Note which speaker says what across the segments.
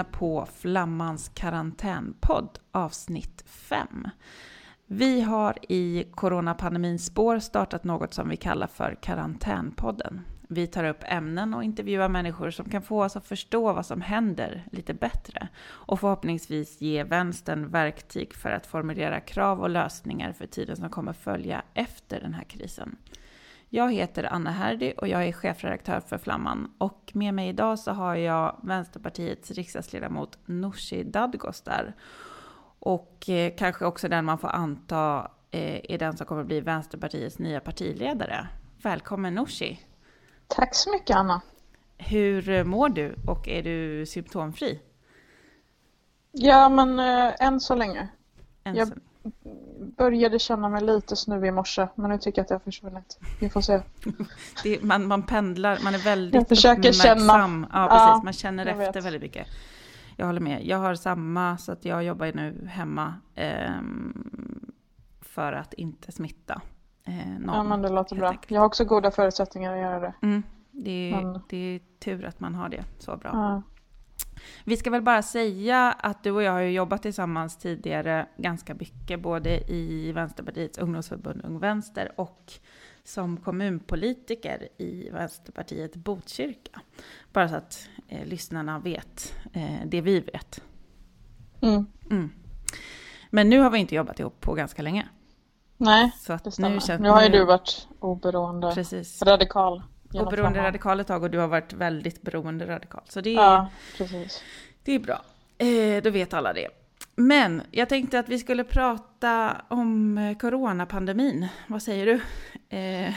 Speaker 1: lyssna på Flammans karantänpodd avsnitt 5. Vi har i coronapandemins spår startat något som vi kallar för Karantänpodden. Vi tar upp ämnen och intervjuar människor som kan få oss att förstå vad som händer lite bättre och förhoppningsvis ge vänstern verktyg för att formulera krav och lösningar för tiden som kommer följa efter den här krisen. Jag heter Anna Herdy och jag är chefredaktör för Flamman. Och med mig idag så har jag Vänsterpartiets riksdagsledamot Nooshi Dadgostar. Och eh, kanske också den man får anta eh, är den som kommer bli Vänsterpartiets nya partiledare. Välkommen Nooshi!
Speaker 2: Tack så mycket Anna!
Speaker 1: Hur mår du och är du symptomfri?
Speaker 2: Ja, men äh, än så länge.
Speaker 1: Än
Speaker 2: jag
Speaker 1: så-
Speaker 2: började känna mig lite snuvig i morse, men nu tycker jag att det har försvunnit. Vi får se.
Speaker 1: Det, man, man pendlar, man är väldigt
Speaker 2: Jag försöker känna.
Speaker 1: uppmärksam. Ja,
Speaker 2: Ja,
Speaker 1: precis. man känner
Speaker 2: jag
Speaker 1: efter
Speaker 2: vet.
Speaker 1: väldigt mycket. Jag håller med. Jag har samma, så att jag jobbar nu hemma ehm, för att inte smitta eh, någon.
Speaker 2: Ja, men det låter bra.
Speaker 1: enkelt.
Speaker 2: Jag har också goda förutsättningar att göra det.
Speaker 1: Mm, det, är,
Speaker 2: Men-
Speaker 1: det är tur att man har det så bra.
Speaker 2: Ja.
Speaker 1: Vi ska väl bara säga att du och jag har ju jobbat tillsammans tidigare ganska mycket, både i Vänsterpartiets ungdomsförbund Ung Vänster och som kommunpolitiker i Vänsterpartiet Botkyrka. Bara så att eh, lyssnarna vet eh, det vi vet.
Speaker 2: Mm.
Speaker 1: Mm. Men nu har vi inte jobbat ihop på ganska länge.
Speaker 2: Nej,
Speaker 1: Så att
Speaker 2: det stämmer.
Speaker 1: nu,
Speaker 2: Nu,
Speaker 1: känns,
Speaker 2: har ju du varit oberoende,
Speaker 1: Precis.
Speaker 2: radikal.
Speaker 1: Oberoende
Speaker 2: framgång.
Speaker 1: radikal ett tag och du har varit väldigt beroende radikal. Så det är,
Speaker 2: Ja, precis.
Speaker 1: Det är bra. Eh, då vet alla det. Men jag tänkte att vi skulle prata om eh, coronapandemin. Vad säger du? Eh,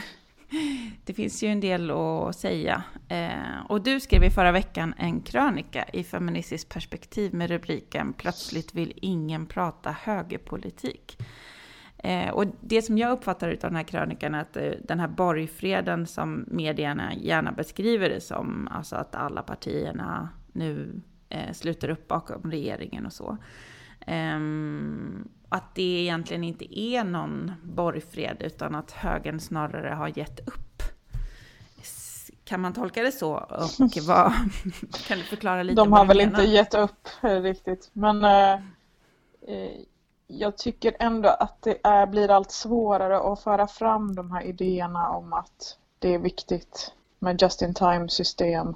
Speaker 1: det finns ju en del att säga. Eh, och du skrev i förra veckan en krönika i Feministiskt perspektiv med rubriken Plötsligt vill ingen prata högerpolitik. Eh, och det som jag uppfattar av den här krönikan är att eh, den här borgfreden som medierna gärna beskriver det som, alltså att alla partierna nu eh, sluter upp bakom regeringen och så. Ehm, att det egentligen inte är någon borgfred utan att högern snarare har gett upp. Kan man tolka det så? Och vad, kan du förklara lite
Speaker 2: De har väl
Speaker 1: menar?
Speaker 2: inte gett upp eh, riktigt. Men eh, eh, jag tycker ändå att det är, blir allt svårare att föra fram de här idéerna om att det är viktigt med just-in-time system.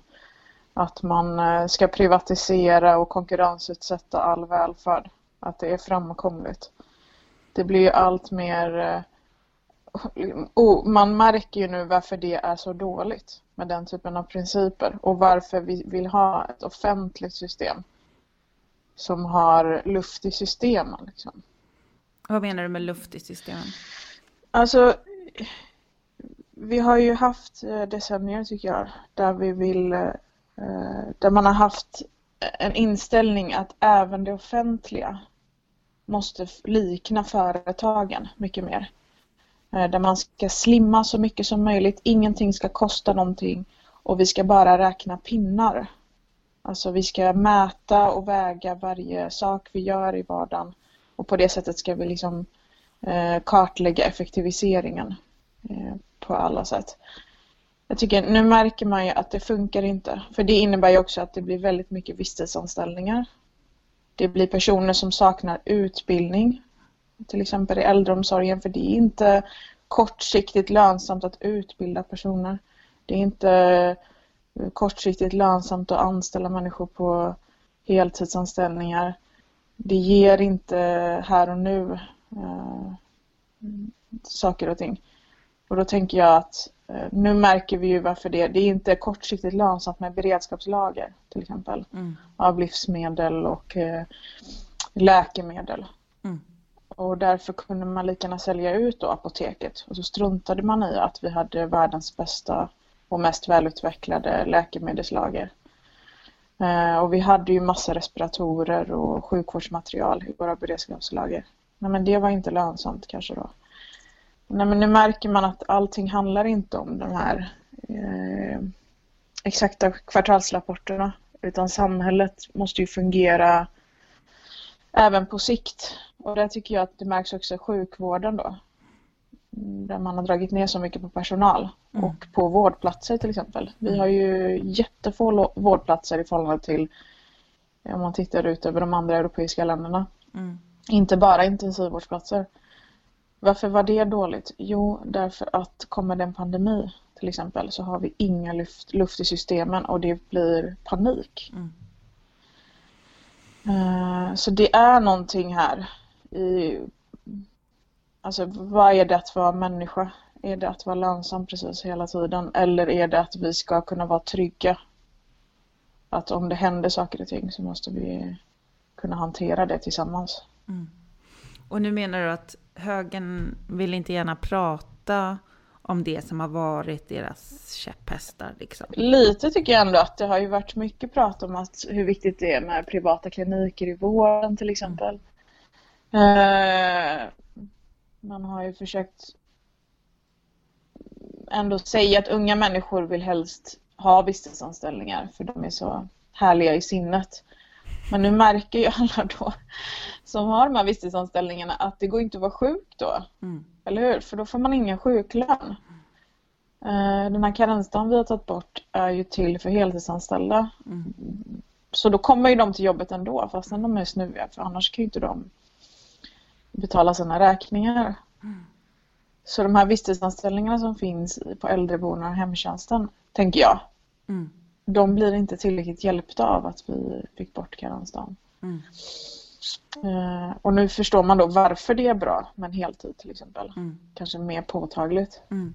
Speaker 2: Att man eh, ska privatisera och konkurrensutsätta all välfärd. Att det är framkomligt. Det blir allt mer... och man märker ju nu varför det är så dåligt med den typen av principer och varför vi vill ha ett offentligt system som har luft i systemen. Liksom.
Speaker 1: Vad menar du med luft i systemen?
Speaker 2: Alltså, vi har ju haft eh, decennier tycker jag, där vi vill, eh, där man har haft en inställning att även det offentliga måste likna företagen mycket mer. Eh, Där man ska slimma så mycket som möjligt, ingenting ska kosta någonting och vi ska bara räkna pinnar. Alltså vi ska mäta och väga varje sak vi gör i vardagen och på det sättet ska vi liksom eh, kartlägga effektiviseringen eh, på alla sätt. Jag tycker nu märker man ju att det funkar inte. För det innebär ju också att det blir väldigt mycket visstidsanställningar. Det blir personer som saknar utbildning. Till exempel i äldreomsorgen. För det är inte kortsiktigt lönsamt att utbilda personer. Det är inte kortsiktigt lönsamt att anställa människor på heltidsanställningar. Det ger inte här och nu eh, saker och ting. Och då tänker jag att eh, nu märker vi ju varför det, det är inte kortsiktigt lönsamt med beredskapslager till exempel
Speaker 1: Mm.
Speaker 2: av livsmedel och eh, läkemedel.
Speaker 1: Mm.
Speaker 2: Och därför kunde man lika gärna sälja ut apoteket och så struntade man i att vi hade världens bästa och mest välutvecklade läkemedelslager. Eh, och vi hade ju massa respiratorer och sjukvårdsmaterial i våra beredskapslager. Nej, men det var inte lönsamt kanske då. Nej, men nu märker man att allting handlar inte om de här eh, exakta kvartalsrapporterna utan samhället måste ju fungera även på sikt. Och där tycker jag att det märks också i sjukvården då. Mm, Där man har dragit ner så mycket på personal
Speaker 1: Mm.
Speaker 2: och på vårdplatser till exempel. Vi har ju jättefå vårdplatser i förhållande till Om man tittar ut över de andra europeiska länderna.
Speaker 1: Mm.
Speaker 2: Inte bara intensivvårdsplatser. Varför var det dåligt? Jo, därför att kommer det en pandemi till exempel så har vi inga luft, luft i systemen och det blir panik.
Speaker 1: Mm.
Speaker 2: Eh, Så det är någonting här i Alltså vad är det att vara människa? Är det att vara lönsam precis hela tiden? Eller är det att vi ska kunna vara trygga? Att om det händer saker och ting så måste vi kunna hantera det tillsammans.
Speaker 1: Och nu menar du att högern vill inte gärna prata om det som har varit deras käpphästar liksom?
Speaker 2: Lite tycker jag ändå att det har ju varit mycket prat om att hur viktigt det är med privata kliniker i vården till exempel. Eh, Man har ju försökt ändå säga att unga människor vill helst ha visstidsanställningar för de är så härliga i sinnet. Men nu märker ju alla då som har de här visstidsanställningarna att det går inte att vara sjuk då.
Speaker 1: Mm.
Speaker 2: Eller hur? För då får man ingen sjuklön. Eh, Den här karensdagen vi har tagit bort är ju till för heltidsanställda.
Speaker 1: Mm.
Speaker 2: Så då kommer ju de till jobbet ändå fastän de är snuviga för annars kan ju inte de betala sina räkningar. Så de här visstidsanställningarna som finns på äldreboenden och hemtjänsten, tänker jag,
Speaker 1: Mm.
Speaker 2: de blir inte tillräckligt hjälpta av att vi fick bort karensdagen.
Speaker 1: Mm.
Speaker 2: Eh, Och nu förstår man då varför det är bra med en heltid till exempel.
Speaker 1: Mm.
Speaker 2: Kanske mer påtagligt.
Speaker 1: Mm.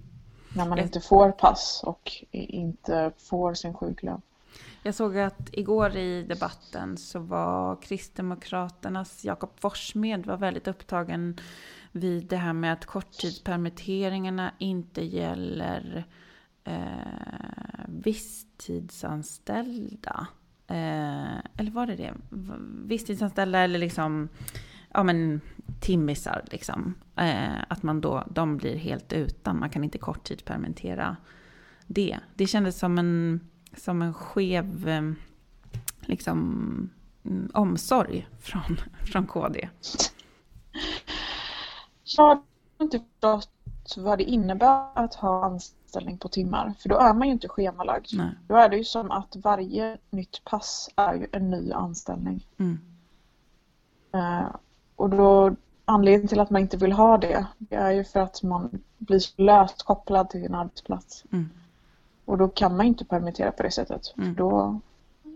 Speaker 2: När man inte får pass och inte får sin sjuklön.
Speaker 1: Jag såg att igår i debatten så var Kristdemokraternas Jakob Forssmed var väldigt upptagen vid det här med att korttidspermitteringarna inte gäller eh, visstidsanställda. Eh, eller var det det? Visstidsanställda eller liksom ja, men, timmisar. Liksom. Eh, att man då, de blir helt utan. Man kan inte korttidspermittera det. Det kändes som en, som en skev eh, liksom, mm, omsorg från, från KD.
Speaker 2: Jag har inte förstått vad det innebär att ha anställning på timmar. För då är man ju inte schemalagd.
Speaker 1: Nej.
Speaker 2: Då är det ju som att varje nytt pass är ju en ny anställning.
Speaker 1: Mm.
Speaker 2: Eh, och då anledningen till att man inte vill ha det, det är ju för att man blir så löst kopplad till en arbetsplats.
Speaker 1: Mm.
Speaker 2: Och då kan man inte permittera på det sättet.
Speaker 1: Mm.
Speaker 2: Då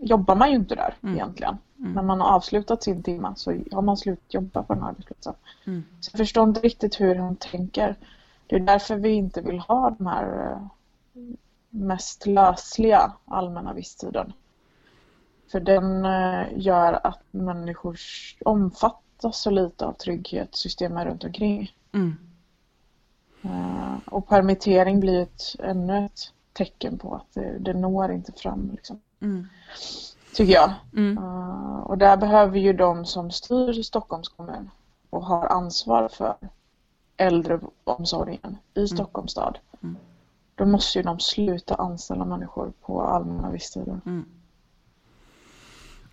Speaker 2: jobbar man ju inte där
Speaker 1: Mm.
Speaker 2: egentligen.
Speaker 1: Mm.
Speaker 2: När man har avslutat sin timma så har man slutat jobba på den här arbetsplatsen.
Speaker 1: Mm.
Speaker 2: Så jag förstår inte riktigt hur han tänker. Det är därför vi inte vill ha de här eh, mest lösliga allmänna visstiden. För den eh, gör att människor omfattas så lite av trygghetssystemen runt omkring.
Speaker 1: Mm.
Speaker 2: Eh, Och permittering blir ett, ännu ett tecken på att det, det når inte fram. Liksom,
Speaker 1: Mm.
Speaker 2: tycker jag.
Speaker 1: Mm.
Speaker 2: Eh, Och där behöver ju de som styr Stockholms kommun och har ansvar för äldreomsorgen i Stockholms stad.
Speaker 1: Mm.
Speaker 2: Då måste ju de sluta anställa människor på allmänna visstider.
Speaker 1: Mm.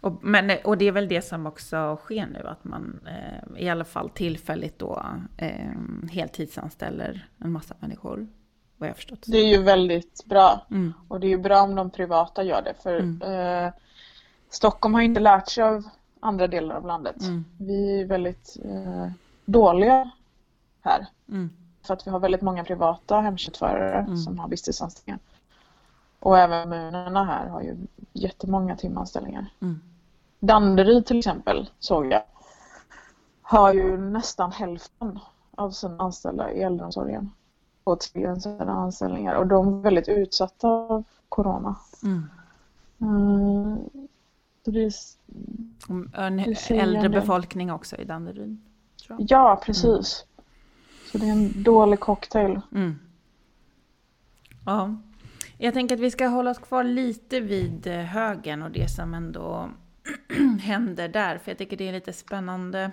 Speaker 1: Och, men, och det är väl det som också sker nu, att man eh, i alla fall tillfälligt då eh, heltidsanställer en massa människor, vad jag förstått.
Speaker 2: Det är ju väldigt bra.
Speaker 1: Mm.
Speaker 2: Och det är ju bra om de privata gör det. För
Speaker 1: Mm.
Speaker 2: eh, Stockholm har inte lärt sig av andra delar av landet.
Speaker 1: Mm.
Speaker 2: Vi är väldigt eh, dåliga här.
Speaker 1: Mm.
Speaker 2: För att vi har väldigt många privata hemtjänstförare
Speaker 1: Mm.
Speaker 2: som har visstidsanställningar. Och även kommunerna här har ju jättemånga timanställningar.
Speaker 1: Mm.
Speaker 2: Danderyd till exempel såg jag har ju nästan hälften av sina anställda i äldreomsorgen tidsbegränsade anställningar och de är väldigt utsatta av corona.
Speaker 1: Mm.
Speaker 2: Mm, så det är,
Speaker 1: Och En äldre befolkning också i Danderyd.
Speaker 2: Ja, precis. Så det är en dålig cocktail.
Speaker 1: Mm. Ja. Jag tänker att vi ska hålla oss kvar lite vid eh, högen och det som ändå händer där. För jag tycker det är lite spännande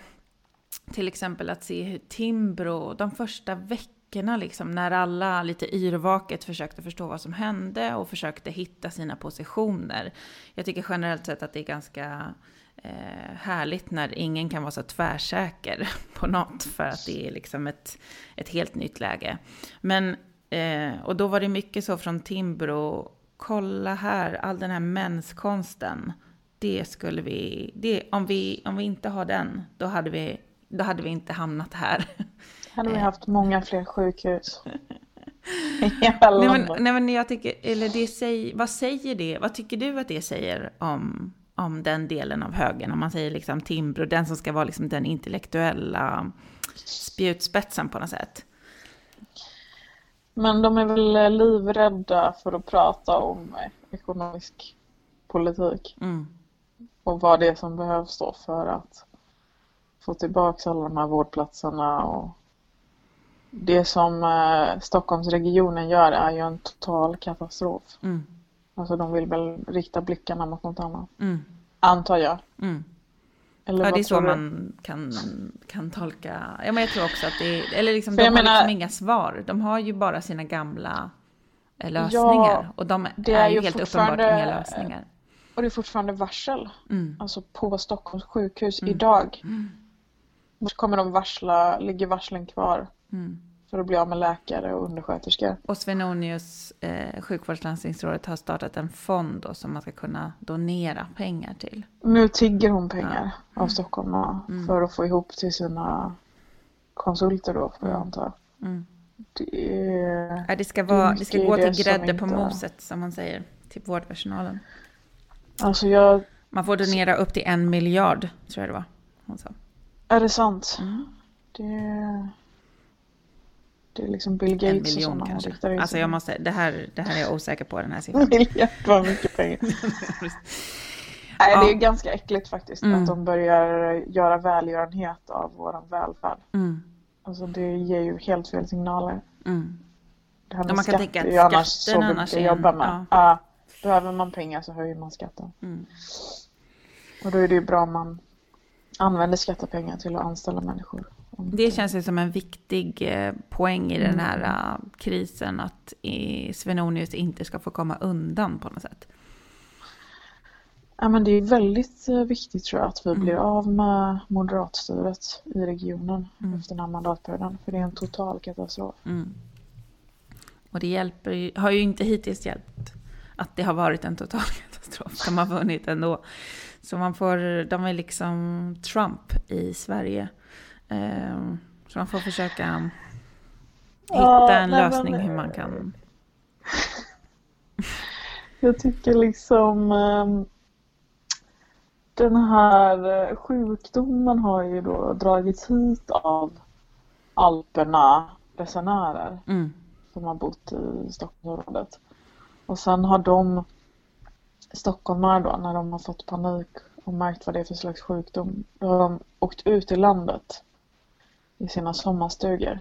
Speaker 1: till exempel att se hur Timbro, de första veckorna liksom, när alla lite yrvaket försökte förstå vad som hände och försökte hitta sina positioner. Jag tycker generellt sett att det är ganska eh, härligt när ingen kan vara så tvärsäker på något för att det är liksom ett, ett helt nytt läge. Men, eh, och då var det mycket så från Timbro, kolla här, all den här menskonsten. det skulle vi, det, om, vi, om vi inte har den, då hade vi, då hade vi inte hamnat här.
Speaker 2: Hade vi haft många fler sjukhus.
Speaker 1: Nej men, nej men jag tycker, eller det säger, vad säger det, vad tycker du att det säger om, om den delen av högen? Om man säger liksom Timbro, den som ska vara liksom den intellektuella spjutspetsen på något sätt.
Speaker 2: Men de är väl eh, livrädda för att prata om eh, ekonomisk politik
Speaker 1: Mm,
Speaker 2: och vad det är som behövs då för att få tillbaka alla de här vårdplatserna och det som eh, Stockholmsregionen gör är ju en total katastrof.
Speaker 1: mm,
Speaker 2: Alltså de vill väl rikta blickarna mot något annat,
Speaker 1: mm,
Speaker 2: antar jag.
Speaker 1: mm.
Speaker 2: Eller
Speaker 1: Ja, det är så man kan, kan tolka. Ja, men jag tror också att det är, eller liksom, de har
Speaker 2: menar-
Speaker 1: liksom inga svar. De har ju bara sina gamla eh, lösningar. och de
Speaker 2: det
Speaker 1: är,
Speaker 2: är
Speaker 1: ju helt uppenbart inga lösningar.
Speaker 2: Och det är fortfarande varsel,
Speaker 1: Mm.
Speaker 2: alltså på Stockholms sjukhus
Speaker 1: Mm.
Speaker 2: idag.
Speaker 1: Mm.
Speaker 2: Kommer de varsla, ligger varslen kvar
Speaker 1: Mm.
Speaker 2: för att bli av med läkare och undersköterskor.
Speaker 1: Och Svenonius, eh, sjukvårdslandstingsrådet, har startat en fond då, som man ska kunna donera pengar till.
Speaker 2: Nu tigger hon pengar av stockholmarna
Speaker 1: Mm.
Speaker 2: för att få ihop till sina konsulter då, får jag
Speaker 1: Mm.
Speaker 2: anta.
Speaker 1: Mm.
Speaker 2: Det är...
Speaker 1: Ja, det, ska vara, det ska gå
Speaker 2: det
Speaker 1: till grädde på
Speaker 2: inte-
Speaker 1: moset, som man säger, till vårdpersonalen.
Speaker 2: Alltså jag...
Speaker 1: Man får donera upp till en miljard, tror jag det var. Hon sa.
Speaker 2: Är det sant?
Speaker 1: Mm.
Speaker 2: Det... Det är liksom Bill
Speaker 1: En
Speaker 2: Gates och
Speaker 1: miljon
Speaker 2: hon
Speaker 1: kanske. Alltså jag måste, det här, det här är jag osäker på, den här
Speaker 2: En
Speaker 1: siffran.
Speaker 2: miljard var mycket pengar. Nej, det är
Speaker 1: Ja.
Speaker 2: ganska äckligt faktiskt
Speaker 1: Mm.
Speaker 2: att de börjar göra välgörenhet av våran välfärd.
Speaker 1: Mm.
Speaker 2: Alltså det ger ju helt fel signaler.
Speaker 1: Mm.
Speaker 2: Det här
Speaker 1: Ja,
Speaker 2: med
Speaker 1: man kan
Speaker 2: skatt
Speaker 1: att
Speaker 2: är ju annars så
Speaker 1: är en-
Speaker 2: jobba med. Ja. behöver man pengar så höjer man skatten.
Speaker 1: Mm.
Speaker 2: Och då är det ju bra om man använder skattepengar till att anställa människor.
Speaker 1: Det känns ju som en viktig eh, poäng i den här
Speaker 2: Mm.
Speaker 1: eh, krisen att eh, Svenonius inte ska få komma undan på något sätt.
Speaker 2: Ja, men det är väldigt viktigt tror jag att vi
Speaker 1: Mm.
Speaker 2: blir av med moderatstyret i regionen
Speaker 1: Mm.
Speaker 2: efter den här mandatperioden. För det är en total katastrof.
Speaker 1: Mm. Och det hjälper ju, har ju inte hittills hjälpt att det har varit en total katastrof. De har vunnit ändå. Så man får, de är liksom Trump i Sverige. Eh, så man får försöka hitta
Speaker 2: Ja,
Speaker 1: en
Speaker 2: nej,
Speaker 1: lösning hur man kan...
Speaker 2: Jag tycker liksom ehm, den här eh, sjukdomen har ju då dragits hit av Alperna resenärer
Speaker 1: Mm,
Speaker 2: som har bott i Stockholmsområdet. Och sen har de stockholmare då när de har fått panik och märkt vad det är för slags sjukdom. Då har de åkt ut i landet i sina sommarstugor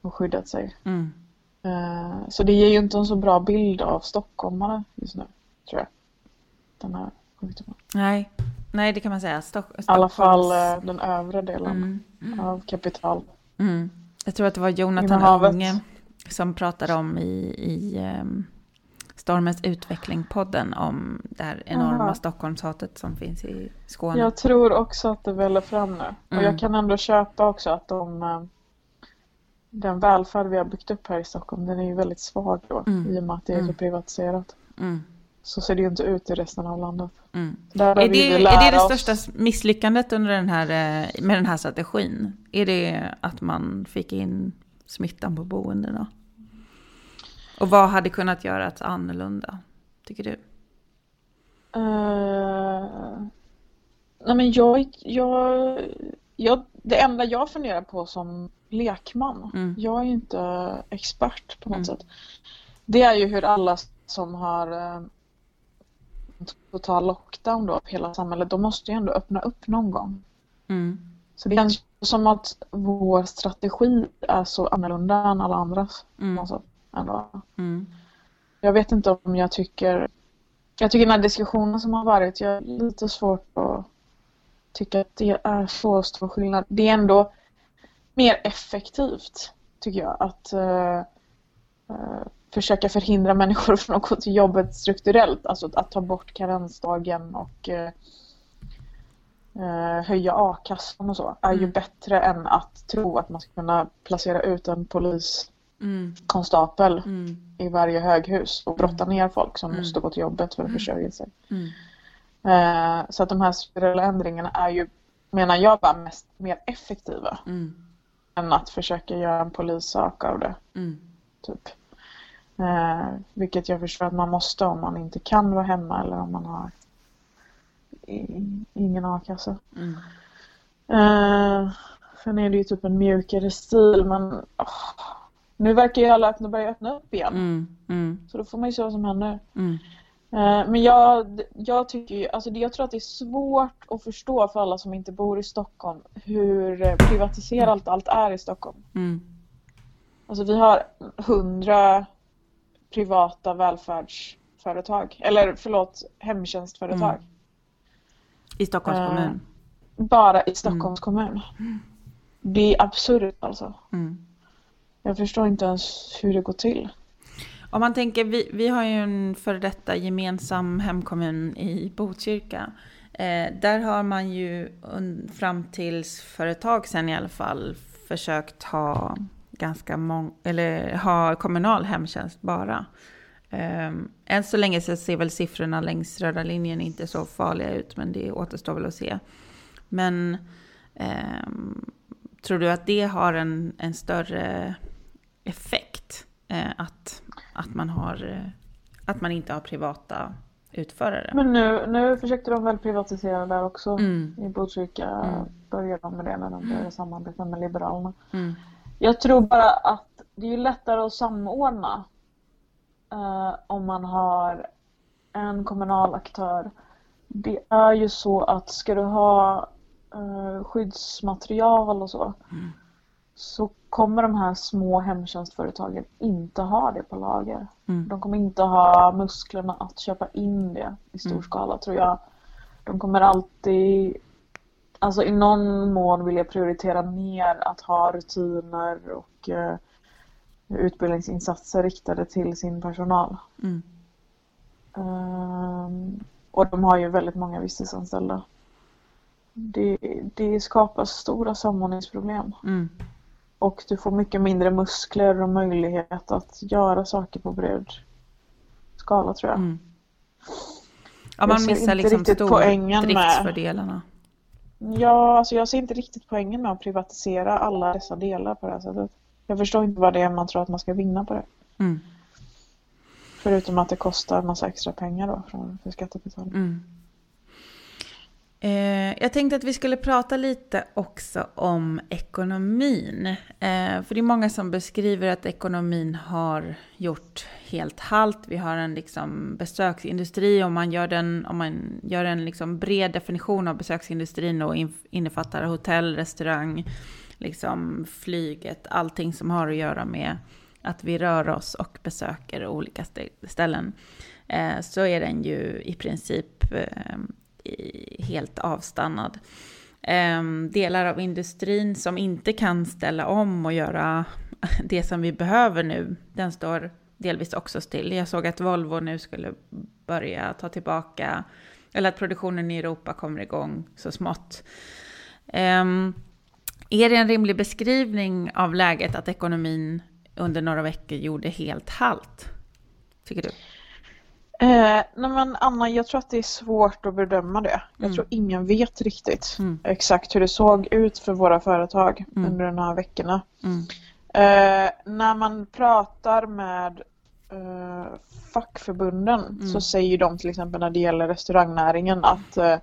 Speaker 2: och skyddat sig.
Speaker 1: mm,
Speaker 2: Eh, Så det ger ju inte en så bra bild av stockholmare just nu, tror jag. Den här sjukdomen.
Speaker 1: nej, nej, det kan man säga. Stock,
Speaker 2: I alla fall eh, den övre delen
Speaker 1: Mm.
Speaker 2: av kapital.
Speaker 1: Mm. Jag tror att det var Jonathan. Unge som pratade om i, i um, Stormens utveckling-podden om det här enorma
Speaker 2: Aha.
Speaker 1: Stockholmshatet som finns i Skåne.
Speaker 2: Jag tror också att det väller fram nu. Och
Speaker 1: Mm.
Speaker 2: jag kan ändå köpa också att de, eh, den välfärd vi har byggt upp här i Stockholm, den är ju väldigt svag då
Speaker 1: Mm.
Speaker 2: i och med att det är så
Speaker 1: Mm.
Speaker 2: privatiserat.
Speaker 1: Mm.
Speaker 2: Så ser det ju inte ut i resten av landet.
Speaker 1: Mm. Är, det, är det det
Speaker 2: oss.
Speaker 1: största misslyckandet under den här, eh, med den här strategin? Är det att man fick in smittan på boendena? Och vad hade kunnat göras annorlunda, tycker du?
Speaker 2: Eh, nej men jag, jag, jag, det enda jag funderar på som lekman,
Speaker 1: Mm.
Speaker 2: jag är ju inte expert på något
Speaker 1: Mm.
Speaker 2: sätt. Det är ju hur alla som har eh, total lockdown då av hela samhället, de måste ju ändå öppna upp någon gång.
Speaker 1: Mm.
Speaker 2: Så det känns som att vår strategi är så annorlunda än alla andras.
Speaker 1: Mm.
Speaker 2: Alltså, ändå.
Speaker 1: Mm.
Speaker 2: Jag vet inte om jag tycker... Jag tycker den här diskussionen som har varit, jag har lite svårt att tycka att det är så stor skillnad. Det är ändå mer effektivt, tycker jag, att eh, eh, försöka förhindra människor från att gå till jobbet strukturellt. Alltså att, att ta bort karensdagen och eh, höja a-kassan och så är ju
Speaker 1: Mm.
Speaker 2: bättre än att tro att man ska kunna placera ut en poliskonstapel
Speaker 1: Mm.
Speaker 2: i varje höghus och brotta ner folk som
Speaker 1: Mm.
Speaker 2: måste gå till jobbet för att
Speaker 1: Mm.
Speaker 2: försörja sig.
Speaker 1: Mm.
Speaker 2: Eh, så att de här strukturella ändringarna är ju, menar jag, bara mest mer effektiva
Speaker 1: Mm.
Speaker 2: än att försöka göra en polissak av det.
Speaker 1: Mm.
Speaker 2: Typ. Eh, vilket jag förstår att man måste om man inte kan vara hemma eller om man har ingen a-kassa.
Speaker 1: Mm.
Speaker 2: Eh, sen är det ju typ en mjukare stil men åh, nu verkar ju alla öppna börja öppna upp igen.
Speaker 1: Mm. Mm.
Speaker 2: Så då får man ju se vad som händer.
Speaker 1: Mm.
Speaker 2: Eh, Men jag, jag tycker ju, alltså jag tror att det är svårt att förstå för alla som inte bor i Stockholm hur eh, privatiserat allt är i Stockholm.
Speaker 1: Mm.
Speaker 2: Alltså vi har hundra privata välfärdsföretag, eller förlåt, hemtjänstföretag.
Speaker 1: Mm. I Stockholms
Speaker 2: Eh,
Speaker 1: kommun.
Speaker 2: Bara i Stockholms kommun. Det är absurt alltså.
Speaker 1: Mm.
Speaker 2: Jag förstår inte ens hur det går till.
Speaker 1: Om man tänker, vi, vi har ju en före detta gemensam hemkommun i Botkyrka. Eh, där har man ju fram tills för ett tag sedan i alla fall försökt ha ganska många, eller ha kommunal hemtjänst bara. Eh, än så länge så ser väl siffrorna längs röda linjen inte så farliga ut, men det återstår väl att se. Men eh, tror du att det har en, en större effekt? Eh, att, att, man har, eh, att man inte har privata utförare?
Speaker 2: Men nu, nu försökte de väl privatisera där också.
Speaker 1: Mm,
Speaker 2: I Botkyrka
Speaker 1: Mm.
Speaker 2: började de med det när de började samarbeta med Liberalerna.
Speaker 1: mm,
Speaker 2: Jag tror bara att det är lättare att samordna eh, om man har en kommunal aktör. Det är ju så att ska du ha eh, skyddsmaterial och så
Speaker 1: Mm.
Speaker 2: så kommer de här små hemtjänstföretagen inte ha det på lager.
Speaker 1: mm,
Speaker 2: De kommer inte ha musklerna att köpa in det i stor
Speaker 1: Mm.
Speaker 2: skala tror jag. De kommer alltid, alltså i någon mån vilja prioritera ner att ha rutiner och eh, utbildningsinsatser riktade till sin personal.
Speaker 1: mm,
Speaker 2: Ehm, och de har ju väldigt många visstidsanställda. Det, det skapar stora samordningsproblem.
Speaker 1: mm,
Speaker 2: Och du får mycket mindre muskler och möjlighet att göra saker på bred skala tror jag.
Speaker 1: mm. Ja,
Speaker 2: Jag
Speaker 1: man
Speaker 2: ser
Speaker 1: missar liksom stordriftsfördelarna.
Speaker 2: Ja, alltså jag ser inte riktigt poängen med att privatisera alla dessa delar på det här sättet. Jag förstår inte vad det är man tror att man ska vinna på det.
Speaker 1: Mm,
Speaker 2: Förutom att det kostar en massa extra pengar då från, för skattebetalarna.
Speaker 1: mm. Eh, jag tänkte att vi skulle prata lite också om ekonomin. Eh, för det är många som beskriver att ekonomin har gjort helt halt. Vi har en liksom besöksindustri om man gör, den, om man gör en liksom bred definition av besöksindustrin och inf- innefattar hotell, restaurang, liksom flyget, allting som har att göra med att vi rör oss och besöker olika ställen. Eh, så är den ju i princip eh, helt avstannad. Ehm, delar av industrin som inte kan ställa om och göra det som vi behöver nu, den står delvis också still. Jag såg att Volvo nu skulle börja ta tillbaka, eller att produktionen i Europa kommer igång så smått. Ehm, är det en rimlig beskrivning av läget att ekonomin under några veckor gjorde helt halt? Tycker du?
Speaker 2: Eh, nej men Anna, jag tror att det är svårt att bedöma det. Jag
Speaker 1: Mm.
Speaker 2: tror ingen vet riktigt
Speaker 1: Mm.
Speaker 2: exakt hur det såg ut för våra företag
Speaker 1: Mm.
Speaker 2: under de här veckorna.
Speaker 1: Mm.
Speaker 2: Eh, när man pratar med eh, fackförbunden
Speaker 1: Mm.
Speaker 2: så säger de till exempel när det gäller restaurangnäringen att eh,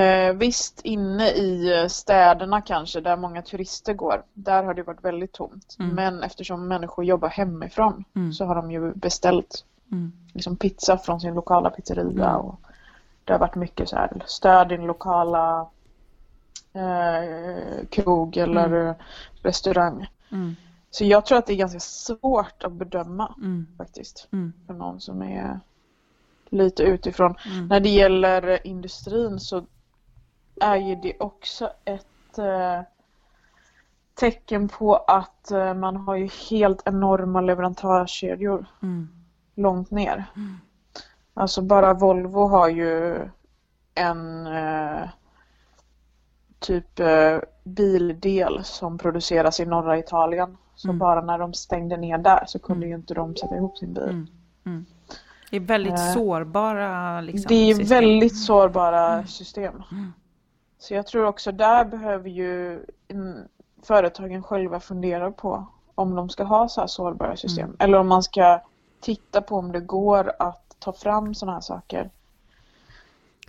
Speaker 2: eh, visst inne i städerna kanske där många turister går, där har det varit väldigt tomt.
Speaker 1: Mm.
Speaker 2: Men eftersom människor jobbar hemifrån så har de ju beställt
Speaker 1: Mm.
Speaker 2: liksom pizza från sin lokala pizzeria
Speaker 1: Mm.
Speaker 2: och det har varit mycket så här stöd i den lokala eh, krog eller
Speaker 1: Mm.
Speaker 2: restaurang.
Speaker 1: Mm.
Speaker 2: Så jag tror att det är ganska svårt att bedöma
Speaker 1: Mm.
Speaker 2: faktiskt
Speaker 1: Mm.
Speaker 2: för någon som är lite utifrån. När det gäller industrin så är ju det också ett eh, tecken på att eh, man har ju helt enorma leverantörskedjor
Speaker 1: Mm.
Speaker 2: Långt ner.
Speaker 1: Mm.
Speaker 2: Alltså bara Volvo har ju en eh, typ eh, bildel som produceras i norra Italien. Så
Speaker 1: Mm.
Speaker 2: bara när de stängde ner där så kunde
Speaker 1: Mm.
Speaker 2: ju inte de sätta ihop sin bil.
Speaker 1: Mm. Mm. Det är väldigt
Speaker 2: Eh,
Speaker 1: sårbara liksom,
Speaker 2: Det är
Speaker 1: system.
Speaker 2: väldigt sårbara system.
Speaker 1: Mm.
Speaker 2: Så jag tror också där behöver ju företagen själva fundera på om de ska ha så här sårbara system. Eller om man ska titta på om det går att ta fram sådana här saker.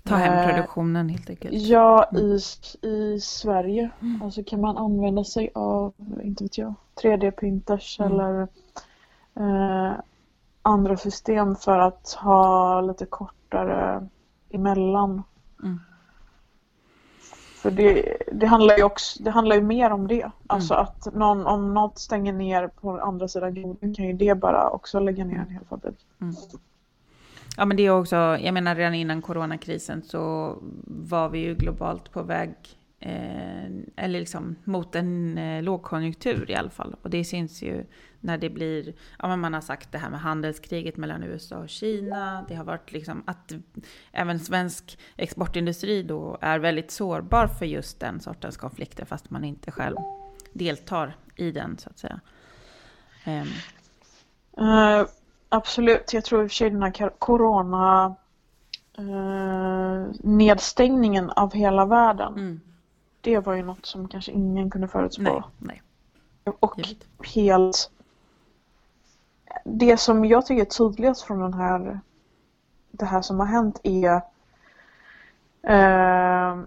Speaker 1: Ta hem
Speaker 2: Eh,
Speaker 1: produktionen helt enkelt.
Speaker 2: Ja,
Speaker 1: Mm.
Speaker 2: i, i Sverige. Alltså kan man använda sig av, inte vet jag, 3D-printers
Speaker 1: Mm.
Speaker 2: eller eh, andra system för att ha lite kortare emellan.
Speaker 1: Mm.
Speaker 2: För det, det handlar ju också, det handlar ju mer om det. Alltså
Speaker 1: Mm.
Speaker 2: att någon, om något stänger ner på andra sidan jorden kan ju det bara också lägga ner en hel fabrik.
Speaker 1: Ja, men det är också, jag menar redan innan coronakrisen så var vi ju globalt på väg, eh, eller liksom mot en eh, lågkonjunktur i alla fall. Och det syns ju när det blir, ja men man har sagt det här med handelskriget mellan USA och Kina. Det har varit liksom att även svensk exportindustri då är väldigt sårbar för just den sortens konflikter fast man inte själv deltar i den så att säga. Ehm,
Speaker 2: Eh, absolut, jag tror i och för sig den här corona eh, nedstängningen av hela världen.
Speaker 1: mm,
Speaker 2: Det var ju något som kanske ingen kunde förutspå.
Speaker 1: nej, nej.
Speaker 2: Och
Speaker 1: givet.
Speaker 2: helt... Det som jag tycker är tydligast från den här, det här som har hänt är eh,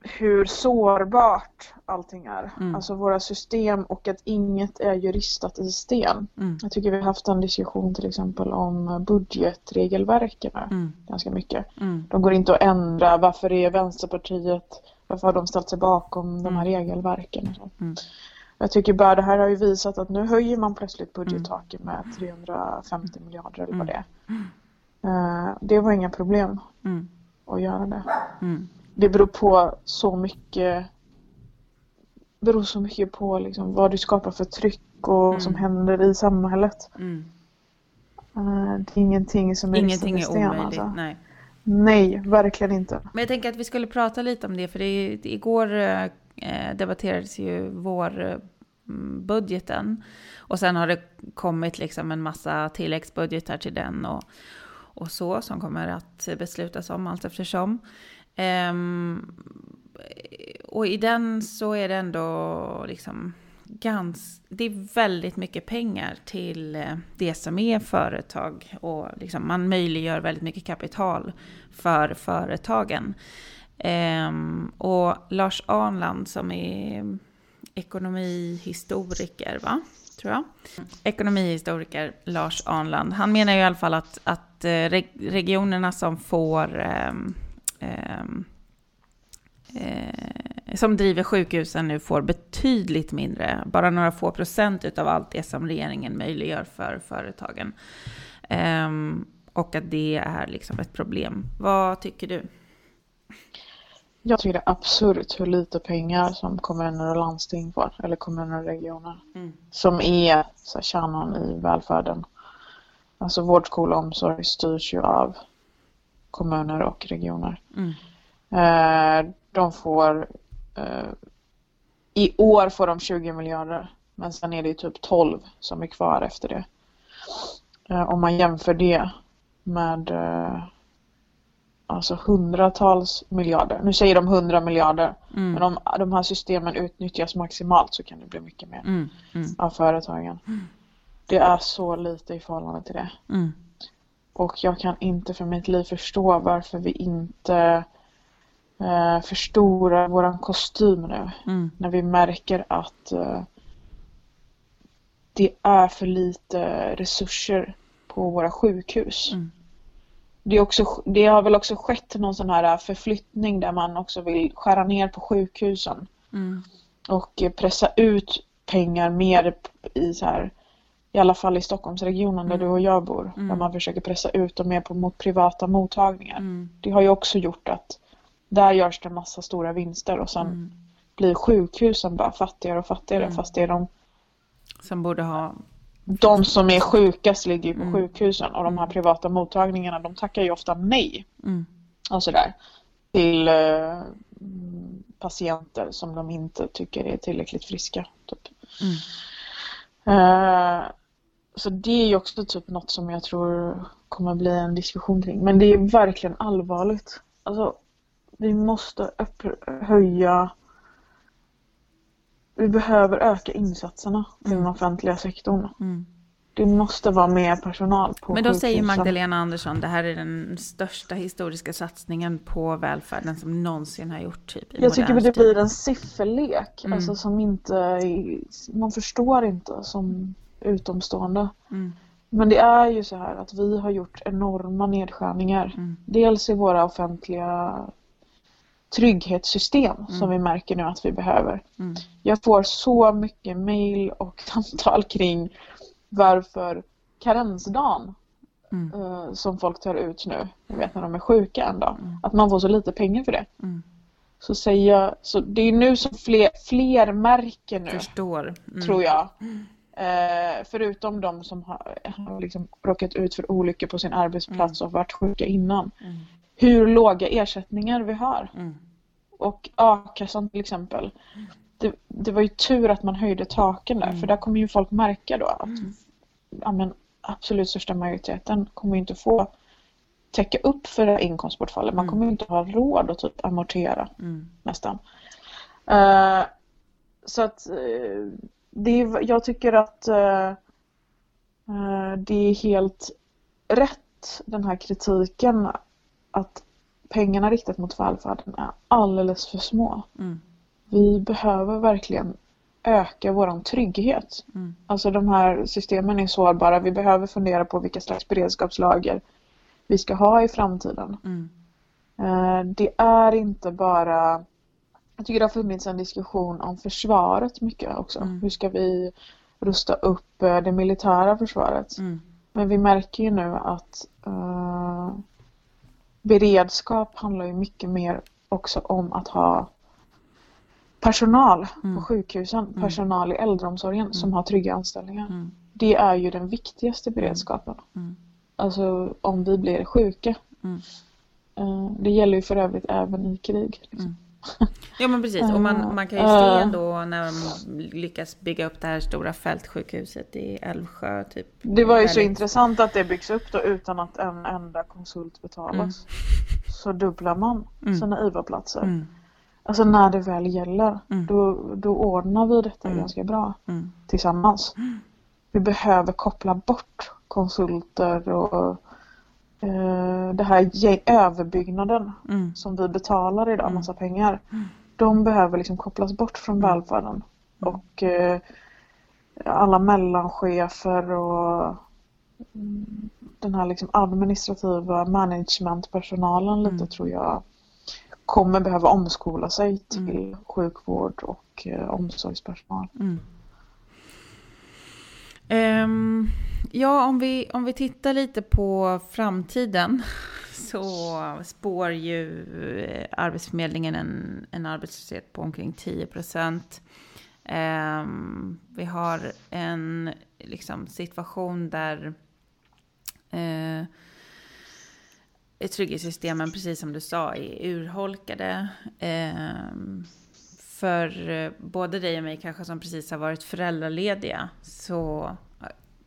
Speaker 2: hur sårbart allting är.
Speaker 1: Mm.
Speaker 2: Alltså våra system och att inget är ju ristat i sten.
Speaker 1: Mm,
Speaker 2: Jag tycker vi har haft en diskussion till exempel om budgetregelverken
Speaker 1: mm,
Speaker 2: ganska mycket.
Speaker 1: mm,
Speaker 2: De går inte att ändra. Varför är Vänsterpartiet, varför har de ställt sig bakom de här
Speaker 1: Mm.
Speaker 2: regelverken? och så?
Speaker 1: Mm.
Speaker 2: Jag tycker bara det här har ju visat att nu höjer man plötsligt budgettaket med 350 miljarder eller vad det är. Eh, Det var inga problem
Speaker 1: mm,
Speaker 2: att göra det.
Speaker 1: mm.
Speaker 2: Det beror på så mycket beror så mycket på liksom vad du skapar för tryck och vad som
Speaker 1: Mm.
Speaker 2: händer i samhället.
Speaker 1: Mm.
Speaker 2: Eh, Det är ingenting som är
Speaker 1: Ingenting är omöjligt.
Speaker 2: alltså.
Speaker 1: Nej.
Speaker 2: Nej, verkligen inte.
Speaker 1: Men jag tänker att vi skulle prata lite om det, för det igår eh, debatterades ju vårbudgeten. Eh, och sen har det kommit liksom en massa tilläggsbudgetar till den och, och så, som kommer att beslutas om allt eftersom. Ehm, och i den så är det ändå liksom gans, det är väldigt mycket pengar till eh, det som är företag och liksom man möjliggör väldigt mycket kapital för företagen. Ehm, och Lars Arnland som är ekonomihistoriker, va? Tror jag. Ekonomihistoriker Lars Arnland, han menar ju i alla fall att, att eh, regionerna som får ehm, ehm, eh, eh, som driver sjukhusen nu får betydligt mindre, bara några få procent utav allt det som regeringen möjliggör för företagen. Ehm, och att det är liksom ett problem. Vad tycker du?
Speaker 2: Jag tycker det är absurt hur lite pengar som kommuner och landsting får, eller kommuner och regioner,
Speaker 1: Mm.
Speaker 2: som är så här, kärnan i välfärden. Alltså vård, skola och omsorg styrs ju av kommuner och regioner.
Speaker 1: Mm.
Speaker 2: Eh, de får i år får de 20 miljarder men sen är det ju typ 12 som är kvar efter det. Eh, om man jämför det med eh, alltså hundratals miljarder. Nu säger de 100 miljarder
Speaker 1: Mm.
Speaker 2: men om de här systemen utnyttjas maximalt så kan det bli mycket mer
Speaker 1: Mm. Mm.
Speaker 2: av företagen. Det är så lite i förhållande till det.
Speaker 1: Mm.
Speaker 2: Och jag kan inte för mitt liv förstå varför vi inte eh, förstorar våran kostym nu.
Speaker 1: Mm.
Speaker 2: När vi märker att eh, det är för lite resurser på våra sjukhus.
Speaker 1: Mm.
Speaker 2: Det, är också, det har väl också skett någon sån här förflyttning där man också vill skära ner på sjukhusen.
Speaker 1: Mm.
Speaker 2: och eh, pressa ut pengar mer i så här i alla fall i Stockholmsregionen där
Speaker 1: Mm.
Speaker 2: du och jag bor.
Speaker 1: Mm.
Speaker 2: Där man försöker pressa ut dem mer på mot privata mottagningar.
Speaker 1: Mm.
Speaker 2: Det har ju också gjort att där görs det massa stora vinster och sen
Speaker 1: Mm.
Speaker 2: blir sjukhusen bara fattigare och fattigare
Speaker 1: Mm.
Speaker 2: fast det är de,
Speaker 1: Som borde ha...
Speaker 2: de som är sjukast ligger ju på
Speaker 1: Mm.
Speaker 2: sjukhusen och de här
Speaker 1: Mm.
Speaker 2: privata mottagningarna de tackar ju ofta nej
Speaker 1: Mm.
Speaker 2: och sådär till eh, patienter som de inte tycker är tillräckligt friska. Typ.
Speaker 1: Mm.
Speaker 2: Eh, så det är ju också typ något som jag tror kommer bli en diskussion kring. Men det är verkligen allvarligt. Alltså, vi måste höja vi behöver öka insatserna i den offentliga sektorn. Mm. Det måste vara mer personal på
Speaker 1: Men då sjukhusen. säger Magdalena Andersson, det här är den största historiska satsningen på välfärden som någonsin har gjort. Typ,
Speaker 2: Jag tycker det blir en sifferlek, mm. alltså som inte, man förstår inte som utomstående. Mm. Men det är ju så här att vi har gjort enorma nedskärningar. Mm. Dels i våra offentliga trygghetssystem mm. som vi märker nu att vi behöver. Mm. Jag får så mycket mail och samtal kring varför karensdagen mm. uh, som folk tar ut nu, jag vet när de är sjuka en dag, mm. att man får så lite pengar för det. Mm. Så säger jag, så det är nu som fler, fler märker nu,
Speaker 1: Förstår.
Speaker 2: Mm. tror jag. Uh, förutom de som har, har liksom råkat ut för olyckor på sin arbetsplats och varit sjuka innan hur låga ersättningar vi har. Mm. Och a-kassan till exempel. Det, det, var ju tur att man höjde taken där mm. för där kommer ju folk märka då att mm. ja, men, absolut största majoriteten kommer inte få täcka upp för det inkomstbortfallet. Man mm. kommer inte ha råd att typ amortera mm. nästan. Uh, så att uh, det är, jag tycker att uh, det är helt rätt den här kritiken att pengarna riktat mot välfärden är alldeles för små. Mm. Vi behöver verkligen öka våran trygghet. Mm. Alltså de här systemen är sårbara. Vi behöver fundera på vilka slags beredskapslager vi ska ha i framtiden. Mm. Eh, det är inte bara jag tycker det har funnits en diskussion om försvaret mycket också. Mm. Hur ska vi rusta upp eh, det militära försvaret? Mm. Men vi märker ju nu att uh, beredskap handlar ju mycket mer också om att ha personal mm. på sjukhusen, mm. personal i äldreomsorgen mm. som har trygga anställningar. Mm. Det är ju den viktigaste mm. beredskapen. Mm. Alltså om vi blir sjuka. Uh, det gäller ju för övrigt även i krig. Liksom.
Speaker 1: Ja men precis, och man, man kan ju se ändå när de lyckas bygga upp det här stora fältsjukhuset i Älvsjö. Typ,
Speaker 2: det var ju så intressant att det byggs upp då utan att en enda konsult betalas. Mm. Så dubblar man mm. sina IVA-platser. Mm. Alltså när det väl gäller, mm. då, då ordnar vi detta mm. ganska bra mm. tillsammans. Vi behöver koppla bort konsulter och Eh, det här överbyggnaden mm. som vi betalar idag, mm. massa pengar. Mm. De behöver liksom kopplas bort från mm. välfärden. Mm. Och eh, alla mellanchefer och mm, den här liksom administrativa managementpersonalen lite tror jag kommer behöva omskola sig till sjukvård och eh, omsorgspersonal.
Speaker 1: Um, ja, om vi, om vi tittar lite på framtiden så spår ju eh, Arbetsförmedlingen en, en arbetslöshet på omkring 10 procent. Eh, vi har en liksom, situation där eh, trygghetssystemen, precis som du sa, är urholkade. Ehm, eh, för både dig och mig kanske som precis har varit föräldralediga så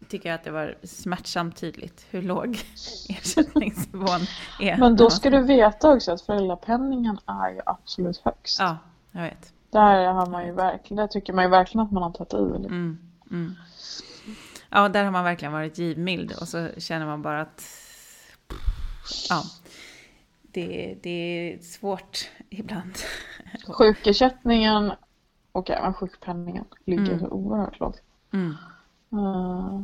Speaker 1: tycker jag att det var smärtsamt tydligt hur låg ersättningsnivån är.
Speaker 2: Men då ska du veta också att föräldrapenningen är ju absolut högst.
Speaker 1: Ja, jag vet.
Speaker 2: Där har man ju verkligen, där tycker man ju verkligen att man har tagit i. Mm, mm.
Speaker 1: Ja, där har man verkligen varit givmild och så känner man bara att ja, det, det är svårt ibland.
Speaker 2: Sjukersättningen och även sjukpenningen ligger mm. oerhört lågt. Mm. Uh,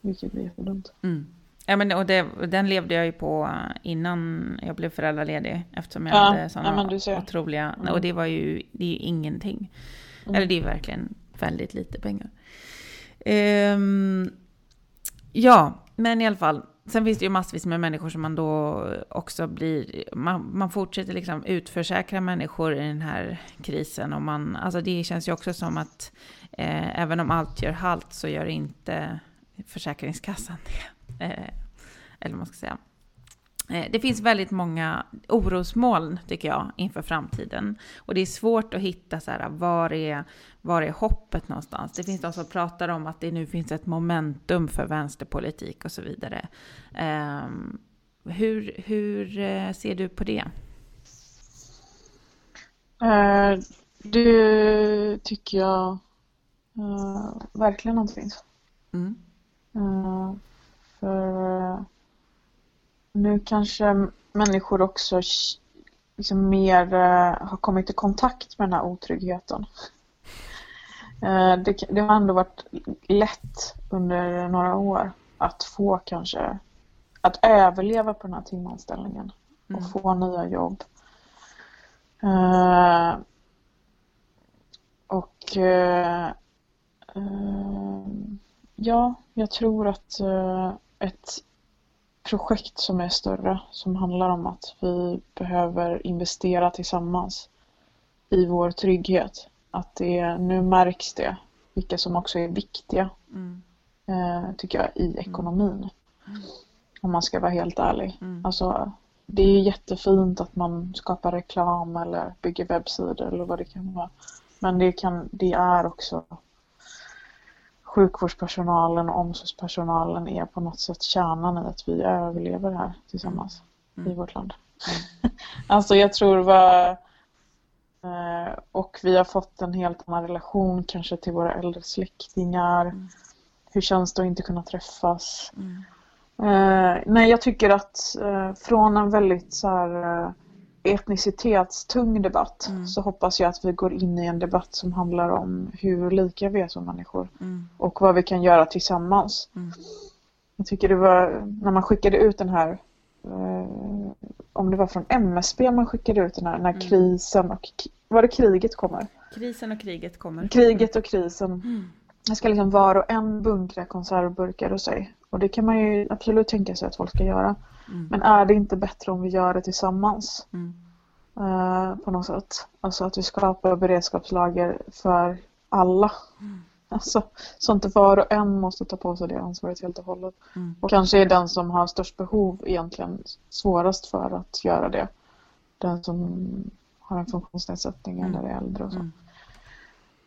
Speaker 2: vilket blir jättedumt.
Speaker 1: Mm. Ja, men, och det, den levde jag ju på innan jag blev föräldraledig eftersom jag ja, hade sådana ja, otroliga... Mm. Och det var ju, det är ju ingenting. Mm. Eller det är verkligen väldigt lite pengar. Um, ja, men i alla fall. Sen finns det ju massvis med människor som man då också blir... Man, man fortsätter liksom utförsäkra människor i den här krisen. Och man, alltså det känns ju också som att eh, även om allt gör halt så gör inte Försäkringskassan det. Eh, eller vad man ska säga. Eh, det finns väldigt många orosmoln, tycker jag, inför framtiden. Och det är svårt att hitta så här, var är, var är hoppet någonstans? Det finns de som pratar om att det nu finns ett momentum för vänsterpolitik och så vidare. Um, hur, hur eh, ser du på det?
Speaker 2: Uh, det tycker jag uh, verkligen finns. Mm. Uh, för nu kanske människor också liksom mer har kommit i kontakt med den här otryggheten. Det, det har ändå varit lätt under några år att få kanske att överleva på den här timanställningen och mm. få nya jobb. Uh, och uh, uh, ja, jag tror att ett projekt som är större som handlar om att vi behöver investera tillsammans i vår trygghet. Att det, nu märks det vilka som också är viktiga mm. tycker jag i ekonomin. Mm. Om man ska vara helt ärlig. Mm. Alltså, det är jättefint att man skapar reklam eller bygger webbsidor eller vad det kan vara. Men det, kan, det är också sjukvårdspersonalen och omsorgspersonalen är på något sätt kärnan i att vi överlever här tillsammans mm. i vårt land. Mm. alltså jag tror vad eh, och vi har fått en helt annan relation kanske till våra äldre släktingar. Mm. Hur känns det att inte kunna träffas? Mm. Uh, nej, jag tycker att uh, från en väldigt så här, etnicitetstung debatt mm. så hoppas jag att vi går in i en debatt som handlar om hur lika vi är som människor mm. och vad vi kan göra tillsammans. Mm. Jag tycker det var när man skickade ut den här om det var från MSB man skickade ut den här när mm. krisen och var det kriget kommer?
Speaker 1: Krisen och kriget kommer.
Speaker 2: Kriget och krisen. Mm. Jag ska liksom var och en bunkra konservburkar och sig och det kan man ju absolut tänka sig att folk ska göra. Mm. Men är det inte bättre om vi gör det tillsammans? Mm. Uh, på något sätt. Alltså att vi skapar beredskapslager för alla. Mm. Alltså, så inte var och en måste ta på sig det ansvaret helt och hållet. Mm. Och kanske är den som har störst behov egentligen svårast för att göra det. Den som har en funktionsnedsättning eller är äldre och så.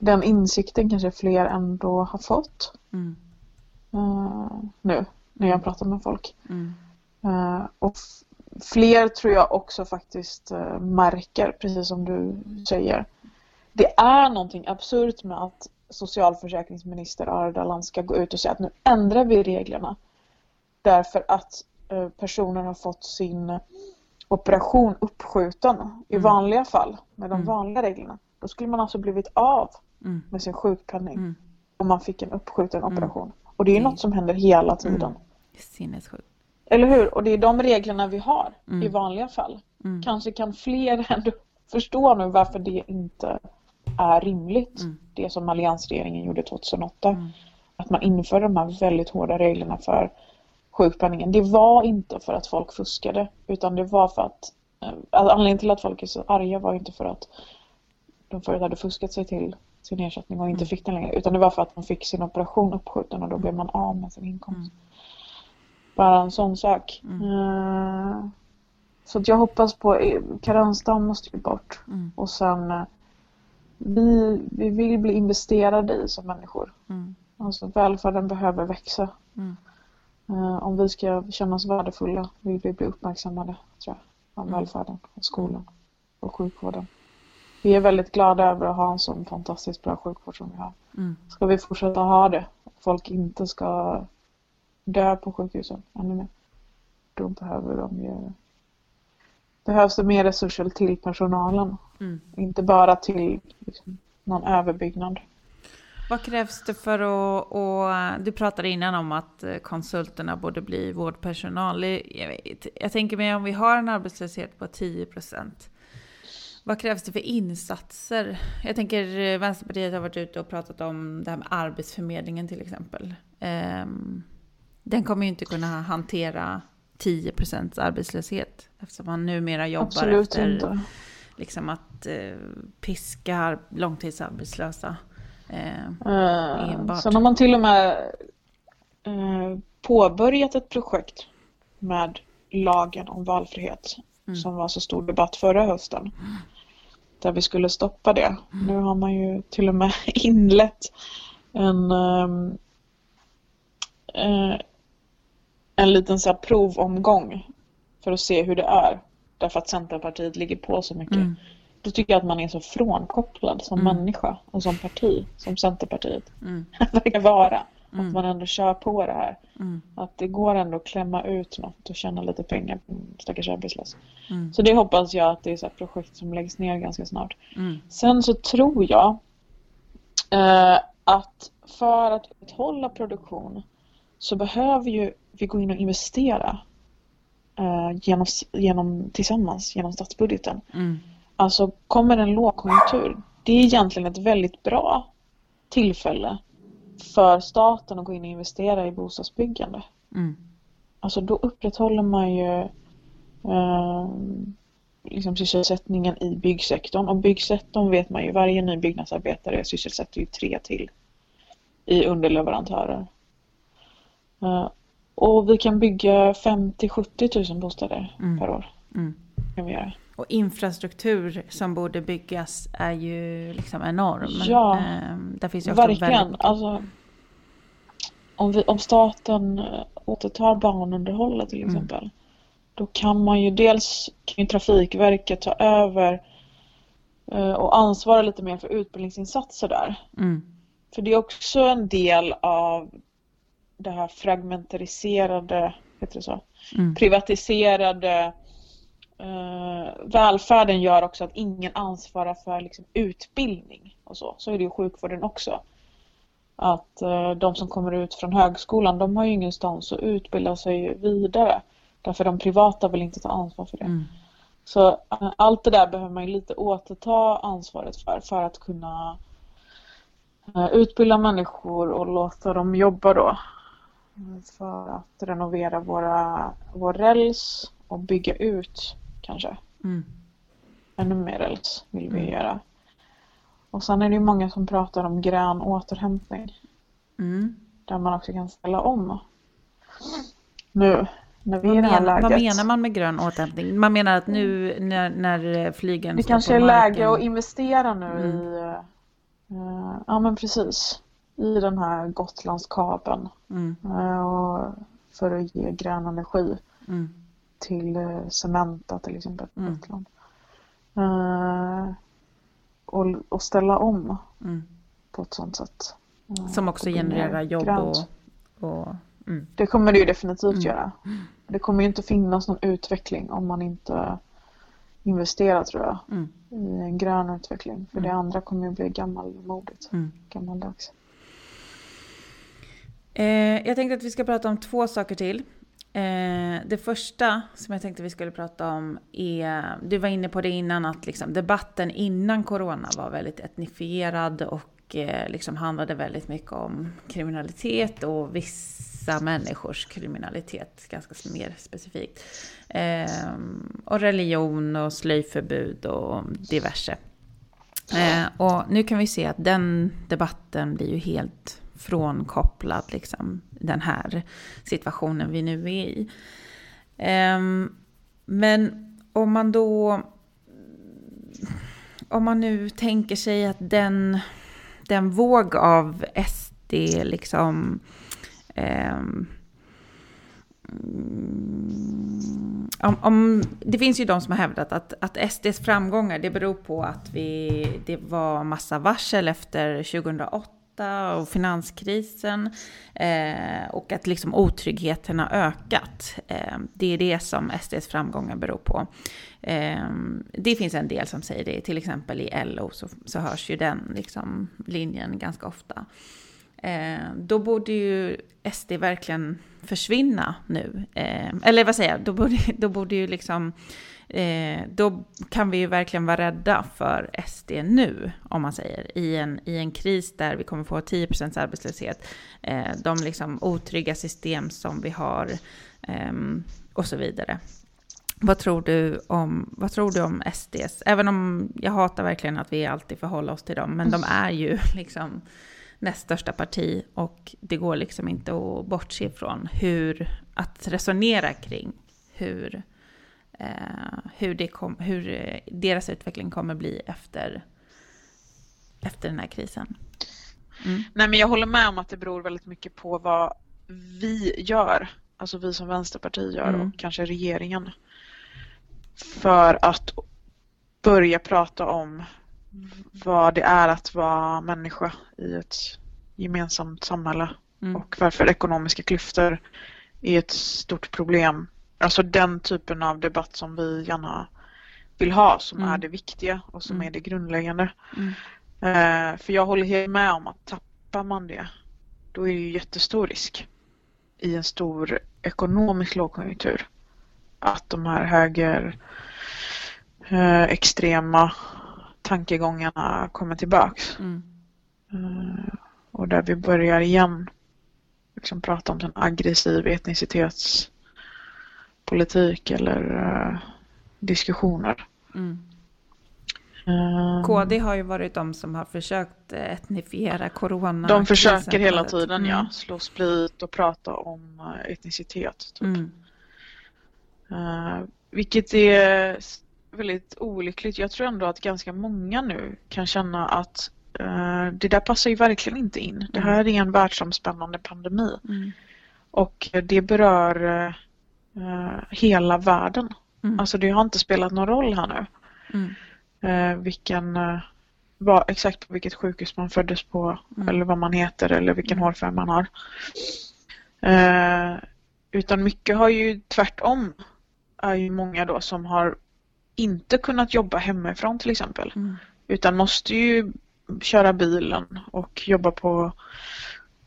Speaker 2: Mm. Den insikten kanske fler ändå har fått. Mm uh, nu när jag pratar med folk. Mm. Uh, och fler tror jag också faktiskt uh, märker, precis som du säger. Det är någonting absurt med att socialförsäkringsminister Ardalan ska gå ut och säga att nu ändrar vi reglerna. Därför att personen har fått sin operation uppskjuten i mm. vanliga fall med de mm. vanliga reglerna. Då skulle man alltså blivit av mm. med sin sjukpenning mm. om man fick en uppskjuten mm. operation. Och det är ju mm. något som händer hela tiden. Mm.
Speaker 1: Sinnessjukt.
Speaker 2: Eller hur? Och det är de reglerna vi har mm. i vanliga fall. Mm. Kanske kan fler ändå förstå nu varför det inte är rimligt. Mm. Det som alliansregeringen gjorde 2008. Mm. Att man införde de här väldigt hårda reglerna för sjukpenningen. Det var inte för att folk fuskade utan det var för att eh, anledningen till att folk är så arga var inte för att de förut hade fuskat sig till sin ersättning och inte mm. fick den längre. Utan det var för att man fick sin operation uppskjuten och då blev man av med sin inkomst. Mm. Bara en sån sak. Mm. Uh, så att jag hoppas på, eh, karensdagen måste ju bort. Mm. Och sen uh, vi, vi vill bli investerade i som människor. Mm. Alltså välfärden behöver växa. Mm. Uh, om vi ska känna oss värdefulla vill vi bli uppmärksammade tror jag, av mm. välfärden och skolan och sjukvården vi är väldigt glada över att ha en sån fantastiskt bra sjukvård som vi har. Mm. Ska vi fortsätta ha det, folk inte ska dö på sjukhusen ännu mer, då behöver de ju behövs det mer resurser till personalen. Mm. Inte bara till liksom, någon överbyggnad.
Speaker 1: Vad krävs det för att, och du pratade innan om att konsulterna borde bli vårdpersonal. Jag, vet, jag tänker mig om vi har en arbetslöshet på 10 procent. Vad krävs det för insatser? Jag tänker eh, Vänsterpartiet har varit ute och pratat om det här med Arbetsförmedlingen till exempel. Ehm, den kommer ju inte kunna hantera 10% arbetslöshet eftersom man numera jobbar Absolut efter inte. liksom att eh, piska långtidsarbetslösa.
Speaker 2: Eh, uh, sen har man till och med påbörjat ett projekt med lagen om valfrihet mm. som var så stor debatt förra hösten. Där vi skulle stoppa det. Mm. Nu har man ju till och med inlett en um, uh, en liten så provomgång för att se hur det är. Därför att Centerpartiet ligger på så mycket. Mm. Då tycker jag att man är så frånkopplad som mm. människa och som parti, som Centerpartiet mm. verkar vara. Mm. Att man ändå kör på det här. Mm. Att det går ändå att klämma ut något och tjäna lite pengar på stackars arbetslös. Mm. Så det hoppas jag att det är ett projekt som läggs ner ganska snart. Mm. Sen så tror jag eh, att för att upprätthålla produktion så behöver ju vi gå in och investera eh, genom, genom, tillsammans genom statsbudgeten. Mm. Alltså kommer en lågkonjunktur, det är egentligen ett väldigt bra tillfälle för staten att gå in och investera i bostadsbyggande. Mm. Alltså då upprätthåller man ju eh, liksom sysselsättningen i byggsektorn och byggsektorn vet man ju, varje ny byggnadsarbetare sysselsätter ju tre till i underleverantörer. Eh, och vi kan bygga 50-70 000 bostäder mm. per år. Mm. Kan vi göra.
Speaker 1: Och infrastruktur som borde byggas är ju liksom enorm.
Speaker 2: Ja, ehm, där finns ju verkligen. Väldigt... Alltså, om, vi, om staten eh, återtar banunderhållet till mm. exempel. Mm. Då kan man ju dels kan ju Trafikverket ta över eh, och ansvara lite mer för utbildningsinsatser där. Mm. För det är också en del av det här fragmentariserade, heter det så? Mm. privatiserade eh, välfärden gör också att ingen ansvarar för liksom, utbildning och så. Så är det i sjukvården också. Att eh, de som kommer ut från högskolan de har ju ingenstans att utbilda sig vidare. Därför de privata vill inte ta ansvar för det. Mm. Så eh, allt det där behöver man ju lite återta ansvaret för, för att kunna eh, utbilda människor och låta dem jobba då för att renovera våra, vår räls och bygga ut kanske. Mm. Ännu mer räls vill vi mm. göra. Och sen är det ju många som pratar om grön återhämtning. Mm. Där man också kan ställa om. Nu när vi vad, är i det här
Speaker 1: läget. vad menar man med grön återhämtning? Man menar att nu när, när flygen
Speaker 2: Det kanske är läge att investera nu mm. i uh, Ja men precis i den här Gotlandskabeln mm. Eh, för att ge grön energi mm. Till eh, Cementa till exempel mm. Uh, och, och, ställa om mm. på ett sånt sätt.
Speaker 1: Uh, Som också genererar jobb grönt. och... och
Speaker 2: mm. Det kommer det ju definitivt mm. göra. Det kommer ju inte finnas någon utveckling om man inte investerar tror jag i en grön utveckling. För det andra kommer ju bli gammalmodigt, gammaldags.
Speaker 1: Eh, jag tänkte att vi ska prata om två saker till. Eh, det första som jag tänkte vi skulle prata om är, du var inne på det innan, att liksom debatten innan corona var väldigt etnifierad och eh, liksom handlade väldigt mycket om kriminalitet och vissa människors kriminalitet, ganska mer specifikt. Eh, och religion och slöjförbud och diverse. Eh, och nu kan vi se att den debatten blir ju helt frånkopplad liksom, den här situationen vi nu är i. Um, men om man då... Om man nu tänker sig att den, den våg av SD liksom... Um, om, om, det finns ju de som har hävdat att, att SDs framgångar det beror på att vi, det var massa varsel efter 2008 och finanskrisen eh, och att liksom otryggheten har ökat. Eh, det är det som SDs framgångar beror på. Eh, det finns en del som säger det, till exempel i LO så, så hörs ju den liksom, linjen ganska ofta. Eh, då borde ju SD verkligen försvinna nu. Eh, eller vad säger jag, då borde, då borde ju liksom eh, då kan vi ju verkligen vara rädda för SD nu, om man säger, i en, i en kris där vi kommer få 10 arbetslöshet, eh, de liksom otrygga system som vi har eh, och så vidare. Vad tror, du om, vad tror du om SDs? Även om jag hatar verkligen att vi alltid förhåller oss till dem, men de är ju liksom näst största parti och det går liksom inte att bortse ifrån hur, att resonera kring hur, eh, hur, det kom, hur eh, deras utveckling kommer bli efter, efter den här krisen.
Speaker 2: Mm. Nej men jag håller med om att det beror väldigt mycket på vad vi gör, alltså vi som vänsterparti gör mm. och kanske regeringen. För att börja prata om vad det är att vara människa i ett gemensamt samhälle mm. och varför ekonomiska klyftor är ett stort problem. Alltså den typen av debatt som vi gärna vill ha som mm. är det viktiga och som mm. är det grundläggande. Mm. Eh, för jag håller helt med om att tappar man det då är det ju jättestor risk i en stor ekonomisk lågkonjunktur att de här höger eh, extrema tankegångarna kommer tillbaks. Mm. Uh, och där vi börjar igen liksom prata om en aggressiv etnicitetspolitik eller uh, diskussioner. Mm.
Speaker 1: Uh, KD har ju varit de som har försökt etnifiera corona.
Speaker 2: De försöker hela tiden mm. ja, slå split och prata om etnicitet. Typ. Mm. vilket är väldigt olyckligt. Jag tror ändå att ganska många nu kan känna att uh, det där passar ju verkligen inte in. Det här är en världsomspännande pandemi. Mm. Och det berör uh, hela världen. Mm. Alltså det har inte spelat någon roll här nu. Mm. Uh, vilken, var, exakt på vilket sjukhus man föddes på mm. eller vad man heter eller vilken mm. hårfärg man har. utan mycket har ju tvärtom är ju många då som har inte kunnat jobba hemifrån till exempel. Mm. Utan måste ju köra bilen och jobba på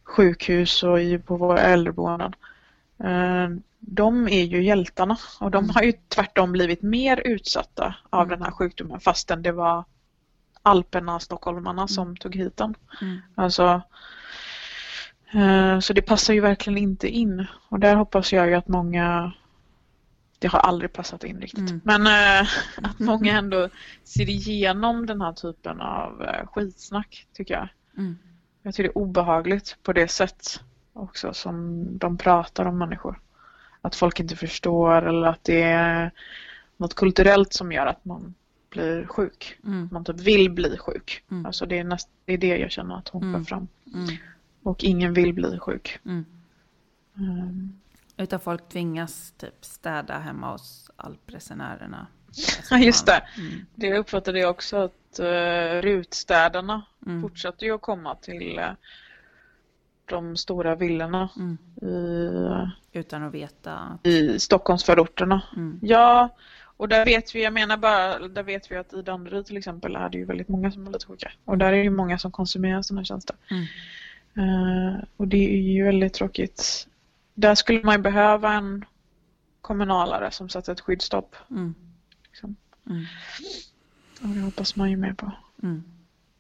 Speaker 2: sjukhus och på våra äldreboenden. Eh, de är ju hjältarna och de mm. har ju tvärtom blivit mer utsatta av mm. den här sjukdomen fastän det var Alperna, stockholmarna som mm. tog hit den. Mm. Alltså, eh, så det passar ju verkligen inte in och där hoppas jag ju att många det har aldrig passat in riktigt. Mm. Men äh, att många ändå ser igenom den här typen av äh, skitsnack tycker jag. Mm. Jag tycker det är obehagligt på det sätt också som de pratar om människor. Att folk inte förstår eller att det är något kulturellt som gör att man blir sjuk. Mm. Man typ vill bli sjuk. Mm. Alltså det är, näst, det är det jag känner att hon mm. för fram. Mm. Och ingen vill bli sjuk. Mm.
Speaker 1: Um, utan folk tvingas typ städa hemma hos alpresenärerna.
Speaker 2: Ja, just det. Mm. Det uppfattade jag också att uh, rutstädarna mm. fortsätter ju att komma till uh, de stora villorna mm. i,
Speaker 1: Utan att veta.
Speaker 2: I Stockholmsförorterna. Mm. Ja, och där vet vi, jag menar bara, där vet vi att i Danderyd till exempel är det ju väldigt många som är lite sjuka. Och där är det ju många som konsumerar sådana tjänster. Uh, och det är ju väldigt tråkigt där skulle man behöva en kommunalare som sätter ett skyddsstopp. Mm. Liksom. Mm. Och det hoppas man ju med på. Mm.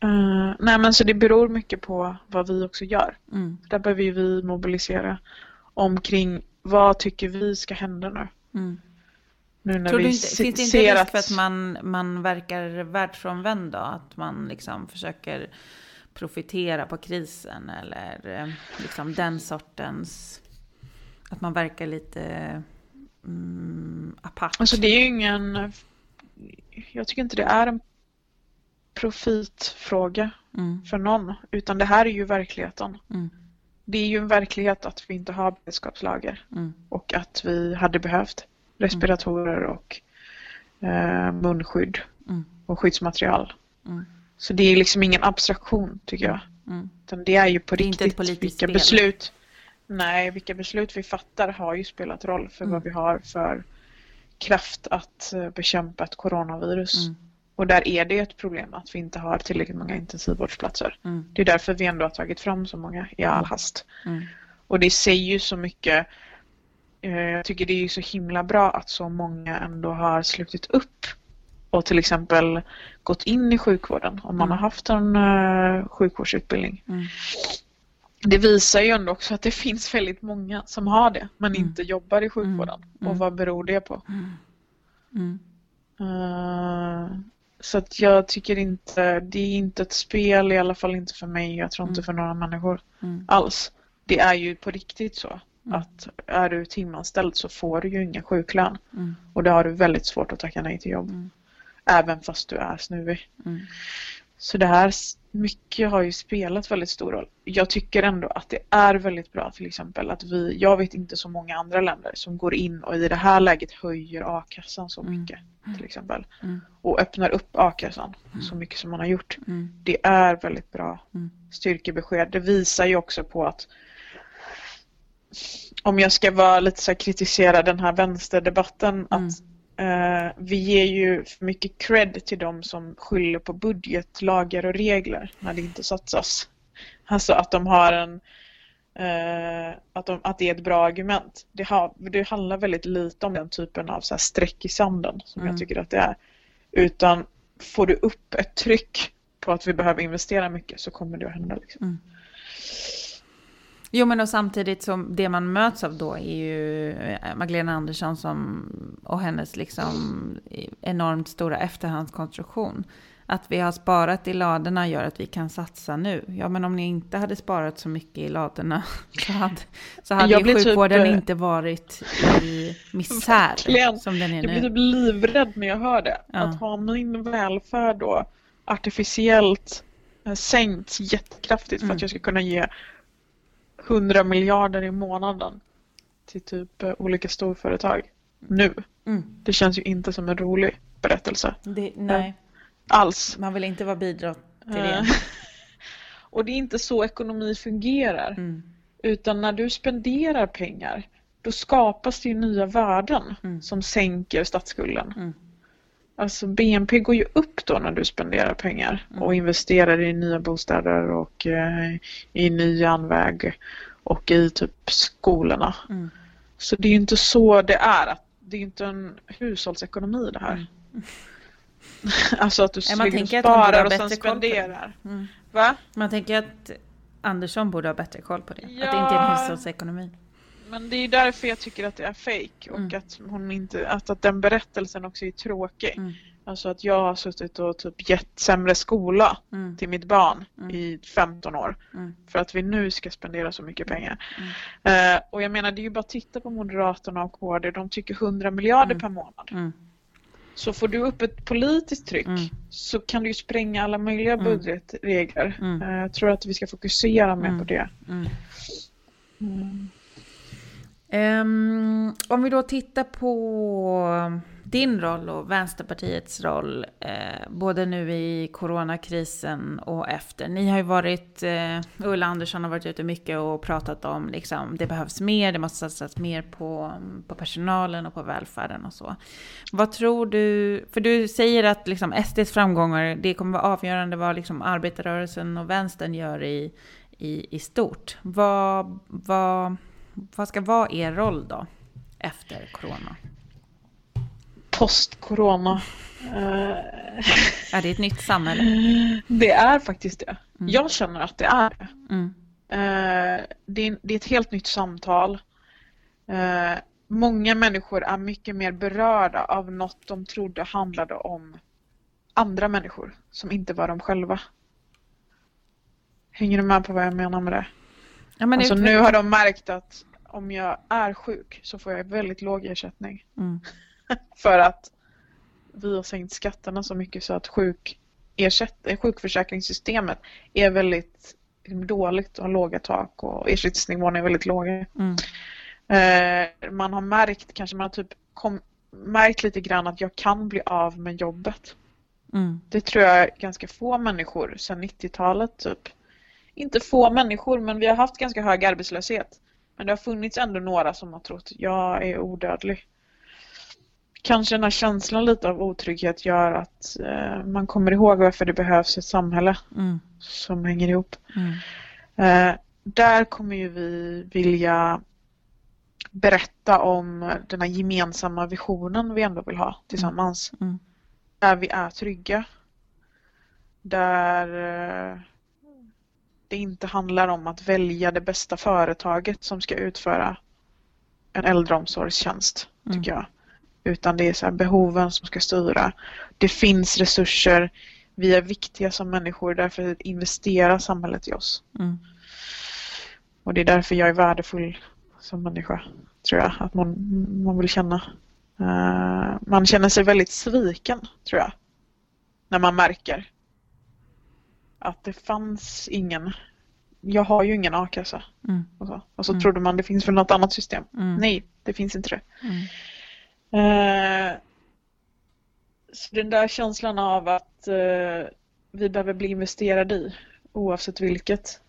Speaker 2: Uh, nej men så det beror mycket på vad vi också gör. Mm. Där behöver vi mobilisera omkring vad tycker vi ska hända nu.
Speaker 1: Mm. Nu när Tror vi inte, finns det inte risk att... för att man, man verkar världsfrånvänd då? Att man liksom försöker profitera på krisen eller eh, liksom den sortens att man verkar lite mm, apart.
Speaker 2: Alltså det är ju ingen... Jag tycker inte det är en profitfråga mm. för någon. Utan det här är ju verkligheten. Mm. Det är ju en verklighet att vi inte har beredskapslager. Mm. Och att vi hade behövt respiratorer och eh, munskydd mm. och skyddsmaterial. Mm. Så det är liksom ingen abstraktion tycker jag. Mm. Utan det är ju på riktigt vilka spel. beslut Nej, vilka beslut vi fattar har ju spelat roll för mm. vad vi har för kraft att eh, bekämpa ett coronavirus. Mm. Och där är det ett problem att vi inte har tillräckligt många intensivvårdsplatser. Mm. Det är därför vi ändå har tagit fram så många i all mm. hast. Mm. Och det säger ju så mycket. Eh, jag tycker det är ju så himla bra att så många ändå har slutit upp och till exempel gått in i sjukvården om man mm. har haft en uh, sjukvårdsutbildning det visar ju ändå också att det finns väldigt många som har det men mm. inte jobbar i sjukvården. Mm. Och vad beror det på? Uh, så att jag tycker inte, det är inte ett spel i alla fall inte för mig, jag tror inte för några människor alls. Det är ju på riktigt så Mm. Att är du timanställd så får du ju ingen sjuklön.
Speaker 1: Mm.
Speaker 2: Och då har du väldigt svårt att tacka nej till jobb.
Speaker 1: Mm.
Speaker 2: Även fast du är snuvig.
Speaker 1: Mm.
Speaker 2: Så det här, mycket har ju spelat väldigt stor roll. Jag tycker ändå att det är väldigt bra till exempel att vi, jag vet inte så många andra länder som går in och i det här läget höjer a-kassan så
Speaker 1: Mm.
Speaker 2: mycket till exempel.
Speaker 1: Mm.
Speaker 2: Och öppnar upp a-kassan så mycket som man har gjort.
Speaker 1: Mm.
Speaker 2: Det är väldigt bra
Speaker 1: Mm.
Speaker 2: styrkebesked. Det visar ju också på att om jag ska vara lite så kritisera den här vänsterdebatten
Speaker 1: Mm.
Speaker 2: att eh, vi ger ju för mycket cred till de som skyller på budgetlagar och regler när det inte satsas. Alltså att de har en eh, att, de, att det är ett bra argument. Det, har, det handlar väldigt lite om den typen av så streck i sanden som
Speaker 1: Mm.
Speaker 2: jag tycker att det är. Utan får du upp ett tryck på att vi behöver investera mycket så kommer det att hända. Liksom.
Speaker 1: Mm. Jo, men och samtidigt som det man möts av då är ju eh, Magdalena Andersson som, och hennes liksom enormt stora efterhandskonstruktion. Att vi har sparat i ladorna gör att vi kan satsa nu. Ja, men om ni inte hade sparat så mycket i ladorna så hade, så hade
Speaker 2: Jag
Speaker 1: ju
Speaker 2: blir typ,
Speaker 1: sjukvården
Speaker 2: eh,
Speaker 1: inte varit i misär
Speaker 2: Verkligen.
Speaker 1: som den är
Speaker 2: Jag blir
Speaker 1: nu.
Speaker 2: typ livrädd när jag hör det.
Speaker 1: Ja.
Speaker 2: Att ha min välfärd då artificiellt eh, sänkt jättekraftigt för
Speaker 1: Mm.
Speaker 2: att jag ska kunna ge 100 miljarder i månaden till typ eh, olika storföretag nu.
Speaker 1: Mm.
Speaker 2: Det känns ju inte som en rolig berättelse
Speaker 1: Det, nej,
Speaker 2: alls.
Speaker 1: man vill inte vara bidra till
Speaker 2: Eh,
Speaker 1: det.
Speaker 2: Och det är inte så ekonomi fungerar.
Speaker 1: Mm.
Speaker 2: Utan när du spenderar pengar då skapas det nya värden
Speaker 1: Mm.
Speaker 2: som sänker statsskulden. Alltså BNP går ju upp då när du spenderar pengar
Speaker 1: Mm.
Speaker 2: och investerar i nya bostäder och eh, i ny järnväg och i typ skolorna.
Speaker 1: Mm.
Speaker 2: Så det är ju inte så det är. att- Det är inte en hushållsekonomi det här.
Speaker 1: Mm.
Speaker 2: alltså att du
Speaker 1: Ja, man tänker att
Speaker 2: sparar
Speaker 1: ha
Speaker 2: och sen spenderar.
Speaker 1: Mm.
Speaker 2: Va?
Speaker 1: Man tänker att Andersson borde ha bättre koll på det. Att det
Speaker 2: Ja.
Speaker 1: inte är en hushållsekonomi.
Speaker 2: Men det är därför jag tycker att det är fake och
Speaker 1: Mm.
Speaker 2: att, hon inte, att, att den berättelsen också är tråkig.
Speaker 1: Mm.
Speaker 2: Alltså att jag har suttit och typ gett sämre skola
Speaker 1: Mm.
Speaker 2: till mitt barn
Speaker 1: Mm.
Speaker 2: i 15 år
Speaker 1: Mm.
Speaker 2: för att vi nu ska spendera så mycket pengar. Eh, och jag menar det är ju bara att titta på Moderaterna och KD, de tycker 100 miljarder
Speaker 1: Mm.
Speaker 2: per månad.
Speaker 1: Mm.
Speaker 2: Så får du upp ett politiskt tryck så kan du ju spränga alla möjliga budgetregler. Eh, jag tror att vi ska fokusera mer på det.
Speaker 1: Um, om vi då tittar på din roll och Vänsterpartiets roll, eh, både nu i coronakrisen och efter. Ni har ju varit, eh, Ulla Andersson har varit ute mycket och pratat om liksom, det behövs mer, det måste satsas mer på, på personalen och på välfärden och så. Vad tror du, för du säger att liksom SDs framgångar, det kommer vara avgörande vad liksom arbetarrörelsen och vänstern gör i, i, i stort. Vad, vad, vad ska vara er roll då efter corona?
Speaker 2: Post-corona. Eh,
Speaker 1: Är det ett nytt samhälle?
Speaker 2: det är faktiskt det.
Speaker 1: Mm.
Speaker 2: Jag känner att det är det.
Speaker 1: Mm.
Speaker 2: Eh, det, är, det är ett helt nytt samtal. Eh, många människor är mycket mer berörda av något de trodde handlade om andra människor som inte var de själva. Hänger du med på vad jag menar med det?
Speaker 1: Ja,
Speaker 2: alltså nu har de märkt att om jag är sjuk så får jag väldigt låg ersättning.
Speaker 1: Mm.
Speaker 2: För att vi har sänkt skatterna så mycket så att sjuk eh, sjukförsäkringssystemet är väldigt dåligt och har låga tak och ersättningsnivåerna är väldigt låga.
Speaker 1: Mm.
Speaker 2: Eh, man har märkt, kanske man har typ kom, märkt lite grann att jag kan bli av med jobbet.
Speaker 1: Mm.
Speaker 2: Det tror jag ganska få människor sedan 90-talet typ. Inte få människor men vi har haft ganska hög arbetslöshet. Men det har funnits ändå några som har trott jag är odödlig. Kanske den här känslan lite av otrygghet gör att eh, man kommer ihåg varför det behövs ett samhälle
Speaker 1: Mm.
Speaker 2: som hänger ihop.
Speaker 1: Mm.
Speaker 2: Eh, där kommer ju vi vilja berätta om den här gemensamma visionen vi ändå vill ha tillsammans.
Speaker 1: Mm.
Speaker 2: Där vi är trygga. Där eh, det inte handlar om att välja det bästa företaget som ska utföra en äldreomsorgstjänst,
Speaker 1: Mm.
Speaker 2: tycker jag. Utan det är så behoven som ska styra. Det finns resurser. Vi är viktiga som människor, därför investerar samhället i oss.
Speaker 1: Mm.
Speaker 2: Och det är därför jag är värdefull som människa, tror jag. Att man, man vill känna. Uh, man känner sig väldigt sviken, tror jag. När man märker att det fanns ingen jag har ju ingen a-kassa. Mm. Och så, och så mm. trodde man det finns väl något annat system. Mm. Nej, det finns inte det. Uh, så den där känslan av att uh, vi behöver bli investerade i oavsett vilket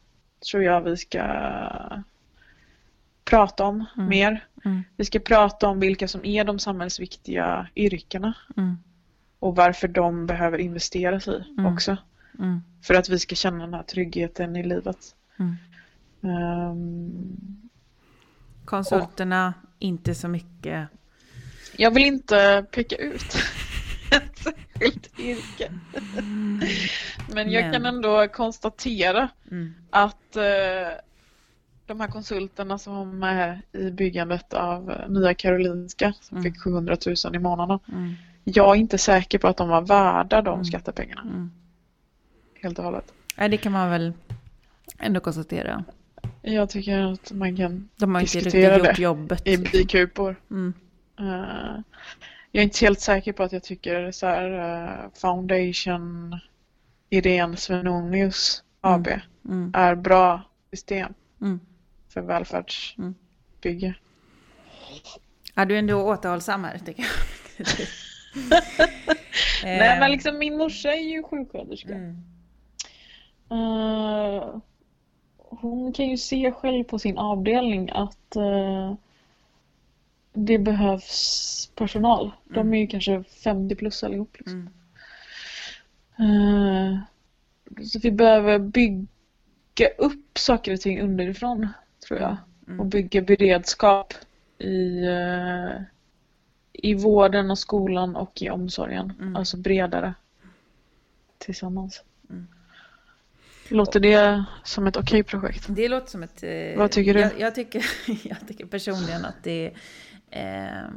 Speaker 2: tror jag vi ska prata om mm. mer. Mm. Vi ska prata om vilka som är de samhällsviktiga yrkena mm. och varför de behöver investeras i mm. också. Mm. För att vi ska känna den här tryggheten i livet. Um,
Speaker 1: Konsulterna, och, inte så mycket.
Speaker 2: Jag vill inte peka ut ett särskilt yrke. Men jag Men. kan ändå konstatera mm. att uh, de här konsulterna som var med i byggandet av Nya Karolinska som mm. fick 700 000 i månaden. Mm. Jag är inte säker på att de var värda de mm. skattepengarna. Mm. Helt och hållet.
Speaker 1: Nej, det kan man väl ändå konstatera.
Speaker 2: Jag tycker att man kan de har diskutera inte gjort det jobbet. i bikupor. Mm. Uh, jag är inte helt säker på att jag tycker så här, uh, Foundation Irene Svenonius AB mm. mm. är bra system. Mm för välfärdsbygge. Mm.
Speaker 1: Ja, du är ändå återhållsam här tycker jag.
Speaker 2: Nej men liksom min morsa är ju sjuksköterska. Mm. Uh, hon kan ju se själv på sin avdelning att uh, det behövs personal. Mm. De är ju kanske 50 plus allihop. Liksom. Uh, så vi behöver bygga upp saker och ting underifrån tror jag. Mm. Och bygga beredskap i, i vården och skolan och i omsorgen. Mm. Alltså bredare. Tillsammans. Låter det som ett okej okay projekt?
Speaker 1: Det låter som ett...
Speaker 2: Eh, Vad tycker du?
Speaker 1: Jag, jag, tycker, jag tycker personligen att det eh,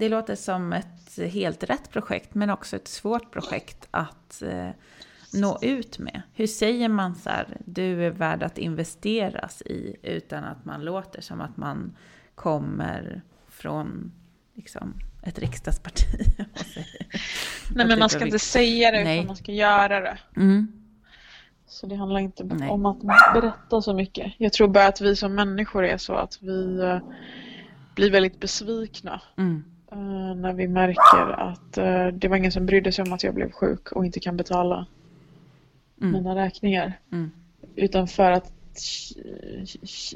Speaker 1: det låter som ett helt rätt projekt men också ett svårt projekt att eh, nå ut med? Hur säger man så här, du är värd att investeras i utan att man låter som att man kommer från liksom, ett riksdagsparti?
Speaker 2: Nej, men man ska inte säga det, utan man ska göra det. Mm. Så det handlar inte Nej. om att berätta så mycket. Jag tror bara att vi som människor är så att vi uh, blir väldigt besvikna. Mm. Uh, när vi märker att uh, det var ingen som brydde sig om att jag blev sjuk och inte kan betala mm. mina räkningar. Mm. Utan för att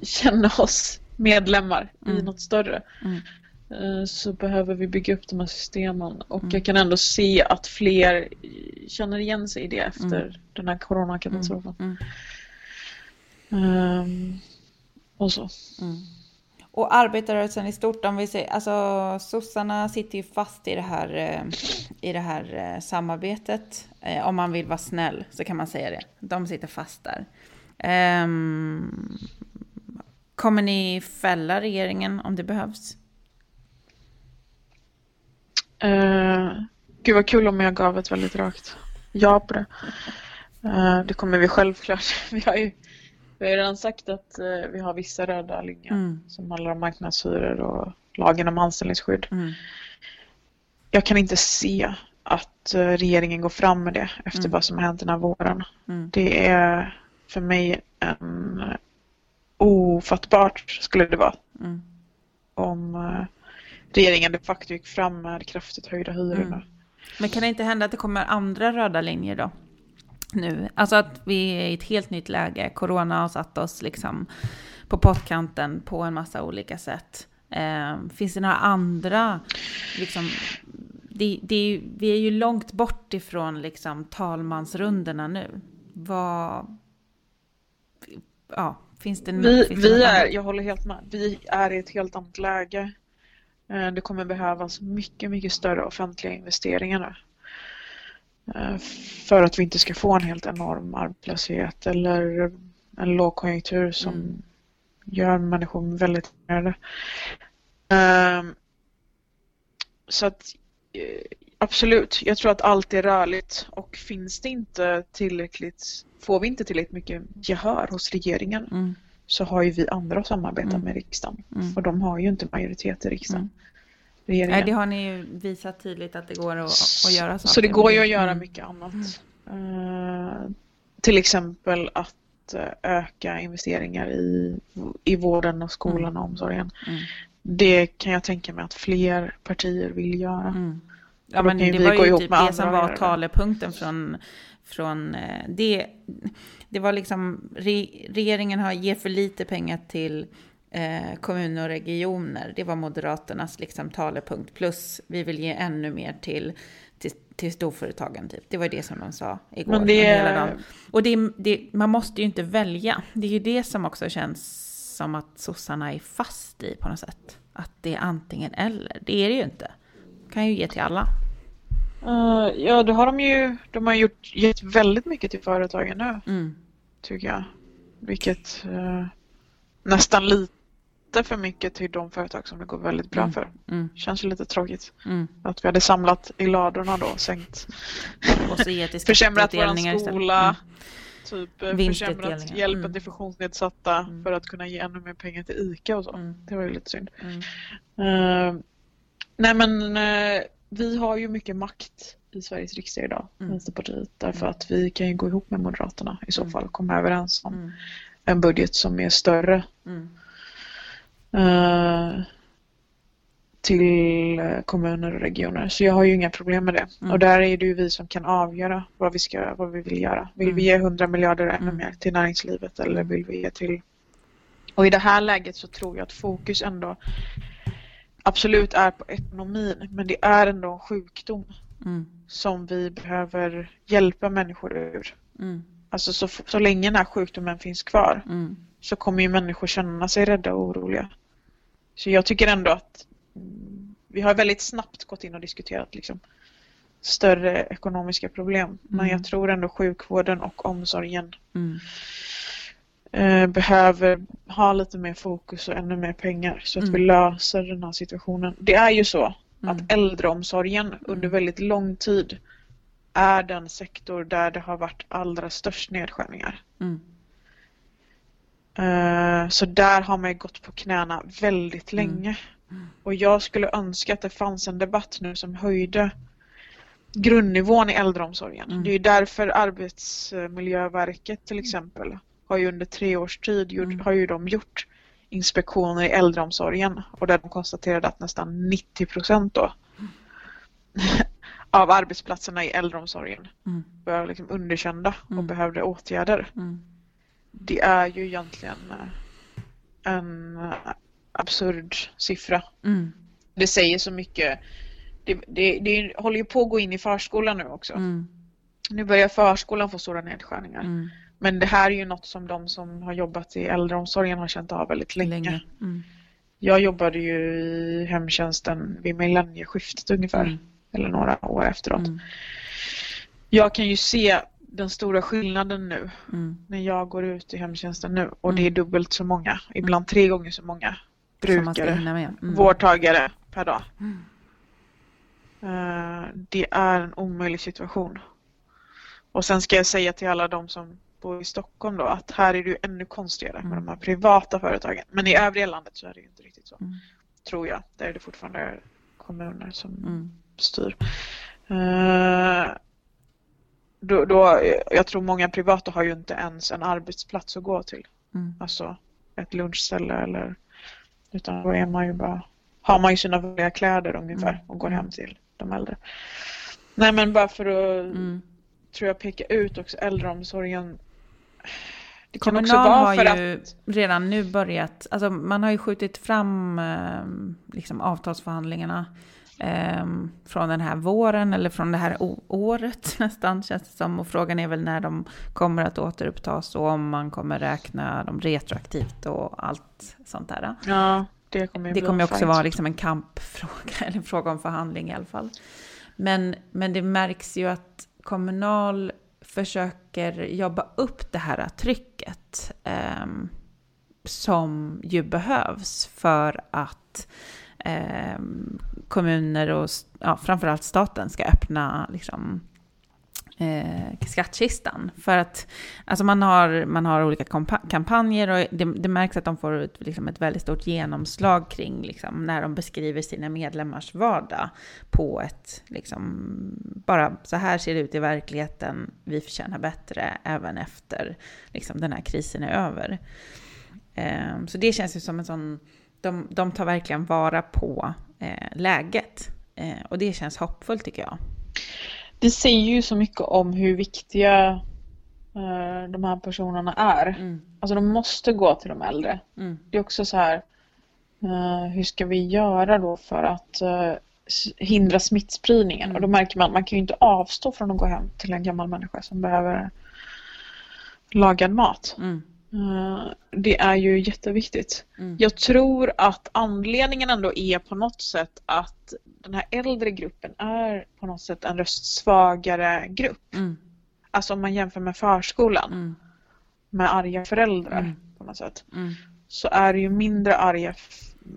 Speaker 2: känna oss medlemmar mm. i något större. Mm. Eh, så behöver vi bygga upp de här systemen och mm. jag kan ändå se att fler känner igen sig i det efter mm. den här coronakatastrofen. Um, och så.
Speaker 1: Och arbetarrörelsen i stort, om vi säger, alltså sossarna sitter ju fast i det här, eh, i det här eh, samarbetet. Om man vill vara snäll så kan man säga det. De sitter fast där. Um, kommer ni fälla regeringen om det behövs?
Speaker 2: Uh, gud vad kul om jag gav ett väldigt rakt ja på det. Uh, det kommer vi självklart. Vi har ju vi har redan sagt att eh, vi har vissa röda linjer mm. som handlar om marknadshyror och lagen om anställningsskydd. Mm. Jag kan inte se att eh, regeringen går fram med det efter mm. vad som har hänt den här våren. Mm. Det är för mig en ofattbart skulle det vara mm. om regeringen de facto gick fram med kraftigt höjda hyror. Mm.
Speaker 1: Men kan det inte hända att det kommer andra röda linjer då? nu. Alltså att vi är i ett helt nytt läge. Corona har satt oss liksom på pottkanten på en massa olika sätt. Eh, finns det några andra, liksom, det, det, vi är ju långt bort ifrån liksom talmansrundorna nu. Vad, ja, finns det,
Speaker 2: vi, finns det vi är, Jag håller helt med. Vi är i ett helt annat läge. Eh, det kommer behövas mycket, mycket större offentliga investeringar nu. Eh, för att vi inte ska få en helt enorm arbetslöshet eller en lågkonjunktur som mm. gör människor väldigt nöjda. Um, så att eh, absolut, jag tror att allt är rörligt och finns det inte tillräckligt, får vi inte tillräckligt mycket gehör hos regeringen mm. Så har ju vi andra att samarbeta
Speaker 1: Mm.
Speaker 2: med riksdagen.
Speaker 1: Mm.
Speaker 2: Och de har ju inte majoritet i riksdagen.
Speaker 1: Mm. Nej, det har ni ju visat tydligt att det går att, att göra saker.
Speaker 2: Så det går ju att göra
Speaker 1: Mm.
Speaker 2: mycket annat. Eh, till exempel att eh, öka investeringar i, i vården och skolan och omsorgen.
Speaker 1: Mm.
Speaker 2: Det kan jag tänka mig att fler partier vill göra.
Speaker 1: Mm. Ja, men det var ju typ det som var talepunkten från, från eh, det. Det var liksom, re, regeringen har ger för lite pengar till eh, kommuner och regioner. Det var Moderaternas liksom talepunkt. Plus vi vill ge ännu mer till, till, till storföretagen. Typ. Det var det som de sa igår.
Speaker 2: Men det-.
Speaker 1: Och det, det, man måste ju inte välja. Det är ju det som också känns som att sossarna är fast i på något sätt. Att det är antingen eller. Det är det ju inte. Kan ju ge till alla.
Speaker 2: Eh, ja, då har de ju de har gjort, gett väldigt mycket till företagen nu,
Speaker 1: Mm.
Speaker 2: tycker jag. Vilket eh, nästan lite för mycket till de företag som det går väldigt bra
Speaker 1: Mm.
Speaker 2: för.
Speaker 1: Mm.
Speaker 2: Känns ju lite tråkigt
Speaker 1: Mm.
Speaker 2: att vi hade samlat i ladorna då, sänkt
Speaker 1: Och så
Speaker 2: Försämrat vår skola,
Speaker 1: Mm.
Speaker 2: typ eh, försämrat hjälpen
Speaker 1: Mm.
Speaker 2: till funktionsnedsatta för att kunna ge ännu mer pengar till ICA och så. Det var ju lite synd. Eh, nej men vi har ju mycket makt i Sveriges riksdag idag,
Speaker 1: Mm.
Speaker 2: Vänsterpartiet, därför att vi kan ju gå ihop med Moderaterna i så
Speaker 1: Mm.
Speaker 2: fall och komma överens om
Speaker 1: Mm.
Speaker 2: en budget som är större
Speaker 1: Mm.
Speaker 2: eh, till kommuner och regioner. Så jag har ju inga problem med det.
Speaker 1: Mm.
Speaker 2: Och där är det ju vi som kan avgöra vad vi, ska, vad vi vill göra. Vill
Speaker 1: Mm.
Speaker 2: vi ge 100 miljarder ännu
Speaker 1: Mm.
Speaker 2: mer till näringslivet eller vill vi ge till... Och i det här läget så tror jag att fokus ändå absolut är på ekonomin men det är ändå en sjukdom
Speaker 1: Mm.
Speaker 2: som vi behöver hjälpa människor ur.
Speaker 1: Mm.
Speaker 2: Alltså så, så länge den här sjukdomen finns kvar
Speaker 1: Mm.
Speaker 2: så kommer ju människor känna sig rädda och oroliga. Så jag tycker ändå att mm, vi har väldigt snabbt gått in och diskuterat liksom, större ekonomiska problem. Men
Speaker 1: Mm.
Speaker 2: jag tror ändå sjukvården och omsorgen
Speaker 1: Mm.
Speaker 2: Eh, behöver ha lite mer fokus och ännu mer pengar så att
Speaker 1: Mm.
Speaker 2: vi löser den här situationen. Det är ju så
Speaker 1: Mm.
Speaker 2: att äldreomsorgen under väldigt lång tid är den sektor där det har varit allra störst nedskärningar.
Speaker 1: Mm.
Speaker 2: Eh, Så där har man gått på knäna väldigt
Speaker 1: Mm.
Speaker 2: länge. Och jag skulle önska att det fanns en debatt nu som höjde grundnivån i äldreomsorgen.
Speaker 1: Mm.
Speaker 2: Det är därför Arbetsmiljöverket till exempel har ju under tre års tid gjort,
Speaker 1: Mm.
Speaker 2: har ju de gjort inspektioner i äldreomsorgen och där de konstaterade att nästan 90 procent då av arbetsplatserna i äldreomsorgen
Speaker 1: Mm.
Speaker 2: var liksom underkända och
Speaker 1: Mm.
Speaker 2: behövde åtgärder
Speaker 1: Mm.
Speaker 2: det är ju egentligen eh, en absurd siffra.
Speaker 1: Mm.
Speaker 2: Det säger så mycket. Det, det, det håller ju på att gå in i förskolan nu också.
Speaker 1: Mm.
Speaker 2: Nu börjar förskolan få stora nedskärningar.
Speaker 1: Mm.
Speaker 2: Men det här är ju något som de som har jobbat i äldreomsorgen har känt av väldigt länge.
Speaker 1: Länge. Mm.
Speaker 2: Jag jobbade ju i hemtjänsten vid millennieskiftet ungefär.
Speaker 1: Mm.
Speaker 2: Eller några år efteråt.
Speaker 1: Mm.
Speaker 2: Jag kan ju se den stora skillnaden nu
Speaker 1: Mm.
Speaker 2: när jag går ut i hemtjänsten nu och det
Speaker 1: Mm.
Speaker 2: är dubbelt så många, ibland tre gånger så många brukare.
Speaker 1: Mm.
Speaker 2: vårdtagare per dag.
Speaker 1: Mm.
Speaker 2: Eh, Det är en omöjlig situation. Och sen ska jag säga till alla de som bor i Stockholm då att här är det ju ännu konstigare med
Speaker 1: Mm.
Speaker 2: de här privata företagen. Men i övriga landet så är det ju inte riktigt så.
Speaker 1: Mm.
Speaker 2: Tror jag. Där är det fortfarande kommuner som
Speaker 1: Mm.
Speaker 2: styr. Eh, Då, då, jag tror många privata har ju inte ens en arbetsplats att gå till.
Speaker 1: Mm.
Speaker 2: Alltså ett lunchställe eller utan då är man ju bara har man ju sina vanliga kläder ungefär
Speaker 1: Mm.
Speaker 2: och går hem till de äldre. Nej men bara för att
Speaker 1: Mm.
Speaker 2: tror jag peka ut också äldreomsorgen. Det kan också
Speaker 1: Kommunal
Speaker 2: vara
Speaker 1: har
Speaker 2: för
Speaker 1: ju
Speaker 2: att
Speaker 1: redan nu börjat, alltså man har ju skjutit fram eh, liksom avtalsförhandlingarna eh, från den här våren eller från det här året nästan känns det som. Och frågan är väl när de kommer att återupptas och om man kommer räkna dem retroaktivt och allt sånt där.
Speaker 2: ja, det kommer ju
Speaker 1: Det kommer också
Speaker 2: fight.
Speaker 1: vara liksom en kampfråga, eller en fråga om förhandling i alla fall. Men, men det märks ju att Kommunal försöker jobba upp det här trycket eh, som ju behövs för att eh, kommuner och ja, framförallt staten ska öppna liksom, eh, skattkistan. För att alltså man, har, man har olika kampanjer och det, det märks att de får ett, liksom ett väldigt stort genomslag kring liksom, när de beskriver sina medlemmars vardag på ett, liksom, bara så här ser det ut i verkligheten, vi förtjänar bättre även efter liksom, den här krisen är över. Eh, så det känns ju som en sån, de, de tar verkligen vara på eh, läget. Eh, och det känns hoppfullt tycker jag
Speaker 2: det säger ju så mycket om hur viktiga uh, de här personerna är. Mm. Alltså de måste gå till de äldre. Mm. Det är också så här, uh, hur ska vi göra då för att uh, hindra smittspridningen? Mm. Och då märker man att man kan ju inte avstå från att gå hem till en gammal människa som behöver lagad mat. Mm. Det är ju jätteviktigt. Mm. Jag tror att anledningen ändå är på något sätt att den här äldre gruppen är på något sätt en röstsvagare grupp. Mm. Alltså om man jämför med förskolan mm. med arga föräldrar mm. på något sätt. Mm. Så är det ju mindre arga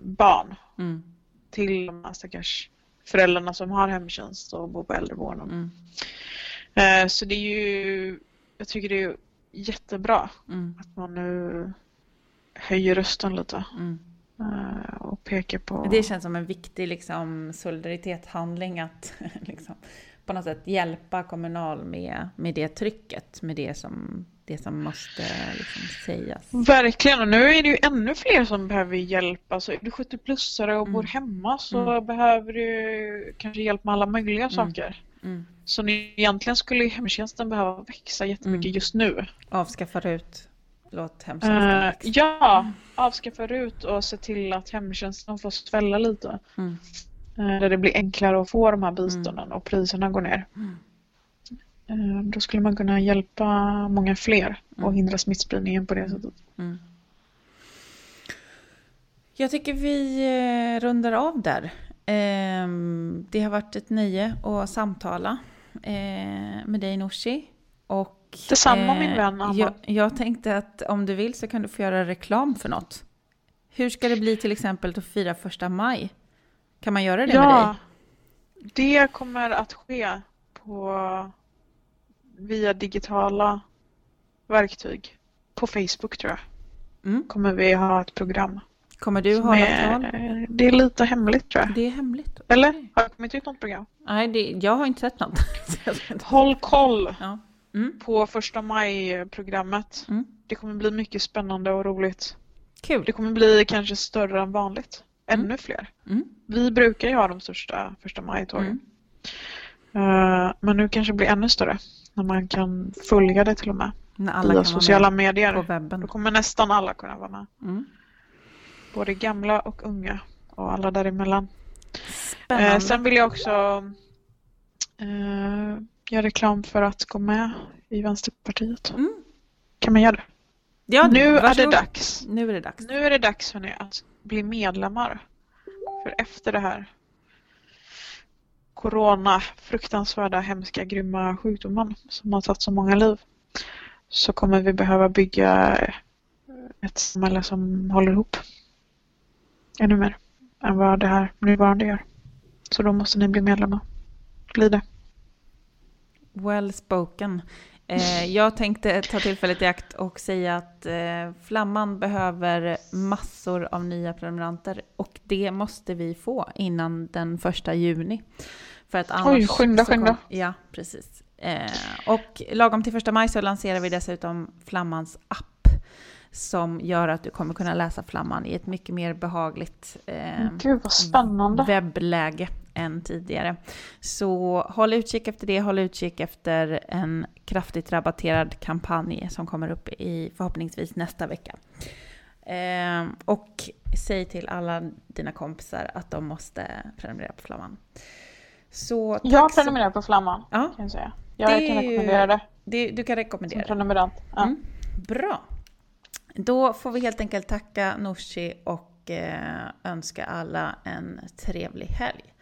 Speaker 2: barn mm. till de här stackars föräldrarna som har hemtjänst och bor på äldreboenden. Eh, så det är ju, jag tycker det är jättebra att man nu höjer rösten lite. Eh, och pekar på...
Speaker 1: Det känns som en viktig liksom, solidaritetshandling att liksom, på något sätt hjälpa Kommunal med, med det trycket, med det som, det som måste liksom, sägas.
Speaker 2: Verkligen, och nu är det ju ännu fler som behöver hjälp. Alltså, är du 70-plussare och mm. bor hemma så mm. behöver du kanske hjälp med alla möjliga mm. saker. Mm. Så egentligen skulle hemtjänsten behöva växa jättemycket mm. just nu.
Speaker 1: Avskaffa ut Låt hemtjänsten uh,
Speaker 2: Ja, avskaffa RUT och se till att hemtjänsten får svälla lite. Mm. Uh, där det blir enklare att få de här bistånden mm. och priserna går ner. Uh, då skulle man kunna hjälpa många fler och mm. hindra smittspridningen på det sättet. Mm.
Speaker 1: Jag tycker vi rundar av där. Ehm, det har varit ett nöje att samtala med dig Nooshi. Och
Speaker 2: Detsamma eh, min vän Anna.
Speaker 1: Jag, jag, tänkte att om du vill så kan du få göra reklam för något. Hur ska det bli till exempel att fira första maj? Kan man göra det ja, med dig?
Speaker 2: Det kommer att ske på, via digitala verktyg. På Facebook tror jag. Mm. Kommer vi ha ett program.
Speaker 1: Kommer du ha
Speaker 2: något Det är lite hemligt tror jag.
Speaker 1: Det är hemligt?
Speaker 2: Eller? Har jag kommit ut något program?
Speaker 1: Nej, det, jag har inte sett något.
Speaker 2: Håll koll! Ja mm. på första maj-programmet. Mm. Det kommer bli mycket spännande och roligt.
Speaker 1: Kul.
Speaker 2: Det kommer bli kanske större än vanligt. Ännu mm. fler. Mm. Vi brukar ju ha de största första maj-tågen. Uh, men nu kanske det blir ännu större. När man kan följa det till och med. När alla via sociala medier. På webben. Då kommer nästan alla kunna vara med. Både gamla och unga och alla däremellan. Spännande. Uh, sen vill jag också uh, göra reklam för att gå med i Vänsterpartiet. Mm. Kan man göra det? Ja, nu är det dags.
Speaker 1: Nu är det dags.
Speaker 2: Nu är det dags hörni, att bli medlemmar. För efter det här corona, fruktansvärda, hemska, grymma sjukdomen som har tagit så många liv så kommer vi behöva bygga ett samhälle som håller ihop ännu mer än vad det här nuvarande gör. Så då måste ni bli medlemmar. Bli det.
Speaker 1: Well spoken. Eh, jag tänkte ta tillfället i akt och säga att eh, Flamman behöver massor av nya prenumeranter och det måste vi få innan den första juni.
Speaker 2: För att annars Oj, skynda, skynda.
Speaker 1: Ja, precis. Eh, och lagom till första maj så lanserar vi dessutom Flammans app som gör att du kommer kunna läsa Flamman i ett mycket mer behagligt
Speaker 2: eh, Gud,
Speaker 1: webbläge än tidigare. Så håll utkik efter det, håll utkik efter en kraftigt rabatterad kampanj som kommer upp i förhoppningsvis nästa vecka. Eh, och säg till alla dina kompisar att de måste prenumerera på Flamman.
Speaker 2: Så, jag prenumererar så... på Flamman, ja, kan jag säga. Jag det kan rekommendera det.
Speaker 1: det. Du kan rekommendera
Speaker 2: Som prenumerant. Ja. Mm,
Speaker 1: bra. Då får vi helt enkelt tacka Nooshi och eh, önska alla en trevlig helg.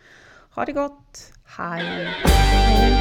Speaker 1: Ha det gott! Hej! Hej.